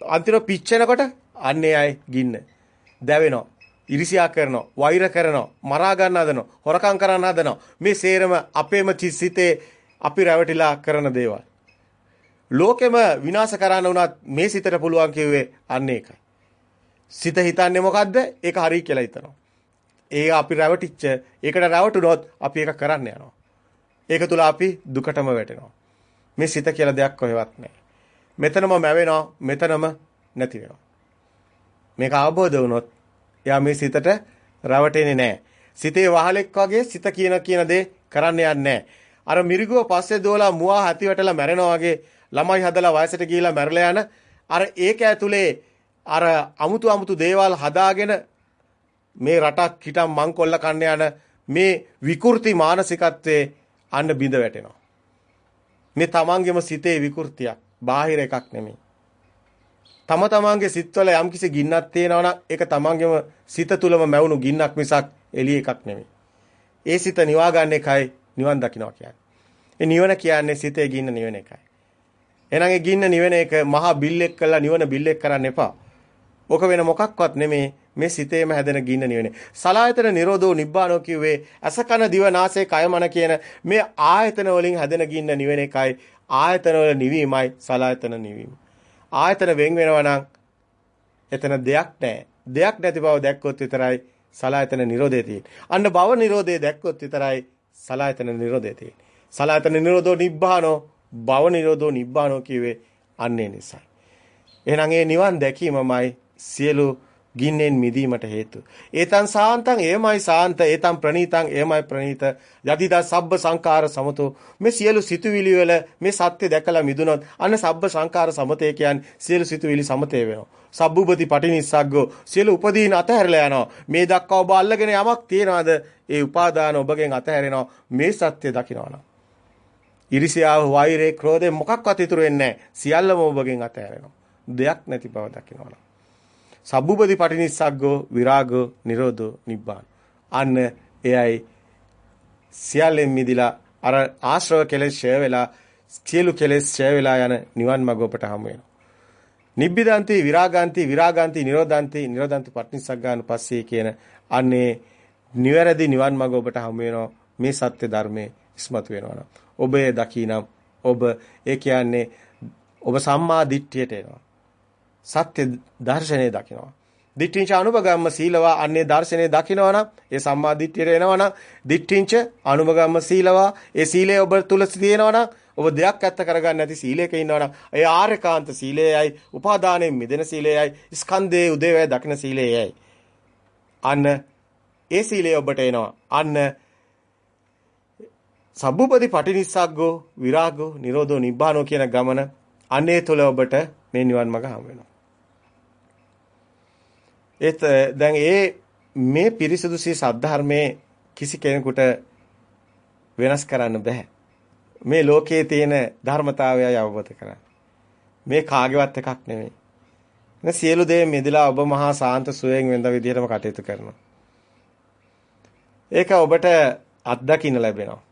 අන්තිම පිච්චෙනකොට අන්නේ අය ගින්න දැවෙනවා. ඉරිසියා කරනවා, වෛර කරනවා, මරා ගන්න හදනවා, හොරකම් කරන්න හදනවා. මේ සේරම අපේම සිතේ අපි රැවටිලා කරන දේවල්. ලෝකෙම විනාශ කරන්න උනත් මේ සිතට පුළුවන් කිව්වේ අන්න ඒකයි. සිත හිතන්නේ මොකද්ද? ඒක හරි කියලා හිතනවා. ඒ අපි රැවටිච්ච ඒකට රැවටුනොත් අපි ඒක කරන්න යනවා. ඒක තුල අපි දුකටම වැටෙනවා. මේ සිත කියලා දෙයක් කොහෙවත් නැහැ. මෙතනම මැවෙනවා, මෙතනම නැති වෙනවා. මේක අවබෝධ වුණොත් එයා මේ සිතට රැවටෙන්නේ නැහැ. සිතේ වහලෙක් වගේ සිත කියන කියන දේ කරන්න යන්නේ නැහැ. අර මිරිගුව පස්සේ දෝලා මුවා හැටි වැටලා මැරෙනවා වගේ ළමයි හදලා වයසට ගිහිලා මැරලා යන අර ඒක ඇතුලේ අර අමුතු අමුතු දේවල් හදාගෙන මේ රටක් හිටම් මංකොල්ල කන්න යන මේ විකෘති මානසිකත්වයේ අන්න බිඳ වැටෙනවා. මේ තමන්ගේම සිතේ විකෘතියක්, බාහිර එකක් නෙමෙයි. තම තමන්ගේ සිත්වල යම්කිසි ගින්නක් තියෙනවා නම් ඒක තමන්ගේම සිත තුලම මැවුණු ගින්නක් මිසක් එළිය එකක් නෙමෙයි. ඒ සිත නිවා ගන්න එකයි නිවන් දකින්නවා කියන්නේ. ඒ නිවන කියන්නේ සිතේ ගින්න නිවන එකයි. එහෙනම් ඒ ගින්න නිවන එක මහා බිල්ලෙක් කළා නිවන බිල්ලෙක් කරන්න එපා. ඔක වෙන මොකක්වත් නෙමේ මේ සිතේම හැදෙන ගින්න නිවෙන්නේ. සලායතන නිරෝධෝ නිබ්බානෝ කිව්වේ අසකන දිව නාසය කය මන කියන මේ ආයතන වලින් හැදෙන ගින්න නිවෙන එකයි ආයතන වල නිවීමයි සලායතන නිවීම. ආයතන වෙන් වෙනවා නම් එතන දෙයක් නැහැ. දෙයක් නැති බව දැක්කොත් විතරයි සලායතන නිරෝධය තියෙන්නේ. අන්න භව නිරෝධය දැක්කොත් විතරයි සලායතන නිරෝධය තියෙන්නේ. සලායතන නිරෝධෝ නිබ්බානෝ භව නිරෝධෝ නිබ්බානෝ කිව්වේ අන්නේ නිසා. එහෙනම් ඒ නිවන් දැකීමමයි සියලු ගින්නෙන් මිදීමට හේතු. ඒතං සාන්තං එයමයි සාන්ත ඒතං ප්‍රණීතං එයමයි ප්‍රණීත යදිදා සබ්බ සංකාර සමතෝ මේ සියලු සිතුවිලි වල මේ සත්‍ය දැකලා මිදුනොත් අන්න සබ්බ සංකාර සමතේ කියන්නේ සියලු සිතුවිලි සමතේ වෙනවා. සබ්බුපති පටිනිස්සග්ගෝ සියලු උපදීන අතහැරලා යනවා. මේ දක්වා ඔබ අල්ලගෙන යමක් තියනවාද? ඒ උපාදාන ඔබගෙන් අතහැරෙනවා. මේ සත්‍ය දකිනවනම්. ඉරිසියාව, වෛරය, ක්‍රෝධය මොකක්වත් ඉතුරු වෙන්නේ නැහැ. සියල්ලම ඔබගෙන් අතහැරෙනවා. දෙයක් නැති බව දකිනවනම්. සබ්බුපති පටිනිස්සග්ගෝ විරාගෝ නිරෝධෝ නිබ්බාන. අන්න එයයි සියල්ලෙන් මිදිලා අර ආශ්‍රව කෙලෙස් ඡය වෙලා සියලු කෙලෙස් ඡය වෙලා යන නිවන් මඟ ඔබට හමු වෙනවා. නිබ්බිදාන්ති විරාගාන්ති විරාගාන්ති නිරෝධාන්ති නිරෝධාන්ති පටිනිස්සග්ගාන පස්සේ කියන අන්නේ නිවැරදි නිවන් මඟ ඔබට හමු වෙනවා. මේ සත්‍ය ධර්මයේ ඉස්මතු වෙනවා. ඔබේ දකිනම් ඔබ ඒ කියන්නේ ඔබ සම්මා දිට්ඨියට එනවා. සත්‍ය දර්ශනේ දකිනවා. දිට්ඨිංච අනුපගම්ම සීලවා අන්නේ දර්ශනේ දකිනවා නම් ඒ සම්මා දිට්ඨියට එනවා නම් දිට්ඨිංච අනුපගම්ම සීලවා ඒ සීලය ඔබ තුල තියෙනවා නම් ඔබ දෙයක් ඇත්ත කරගන්න නැති සීලයක ඉන්නවා නම් ඒ ආර්යකාන්ත සීලයයි උපාදානයෙන් මිදෙන සීලයයි ස්කන්ධයේ උදේවැය දකින සීලයයි අන්න ඒ සීලය ඔබට එනවා අන්න සබ්බපති පටිනිස්සග්ගෝ විරාගෝ නිරෝධෝ නිබ්බානෝ කියන ගමන අනේ තුල ඔබට මේ නිවන් මඟ හම් වෙනවා. ඒත් දැන් ඒ මේ පිරිසුදු සී සද්ධර්මයේ කිසි කෙනෙකුට වෙනස් කරන්න බෑ. මේ ලෝකයේ තියෙන ධර්මතාවයයි අවබෝධ කරගන්න. මේ කාගේවත් එකක් නෙමෙයි. නේ සියලු දේ මෙදලා ඔබ මහා සාන්ත සුවයෙන් වෙනද විදිහටම කටයුතු කරනවා. ඒක ඔබට අත්දකින්න ලැබෙනවා.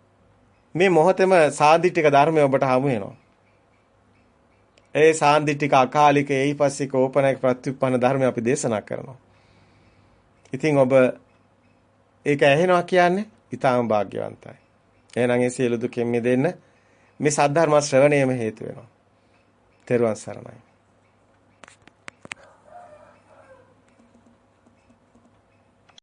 මේ මොහොතේම සාන්දිටික ධර්මය ඔබට හමු වෙනවා. ඒ සාන්දිටික අකාලික ඒයිපස්සික ඕපනයික ප්‍රත්‍යুৎපන්න ධර්මය අපි දේශනා කරනවා. ඉතින් ඔබ ඒක ඇහෙනවා කියන්නේ ඊටාම වාග්යවන්තයි. එහෙනම් ඒ සියලු දුකෙන් මිදෙන්න මේ සද්ධර්ම ශ්‍රවණයම හේතු වෙනවා. තෙරුවන් සරණයි.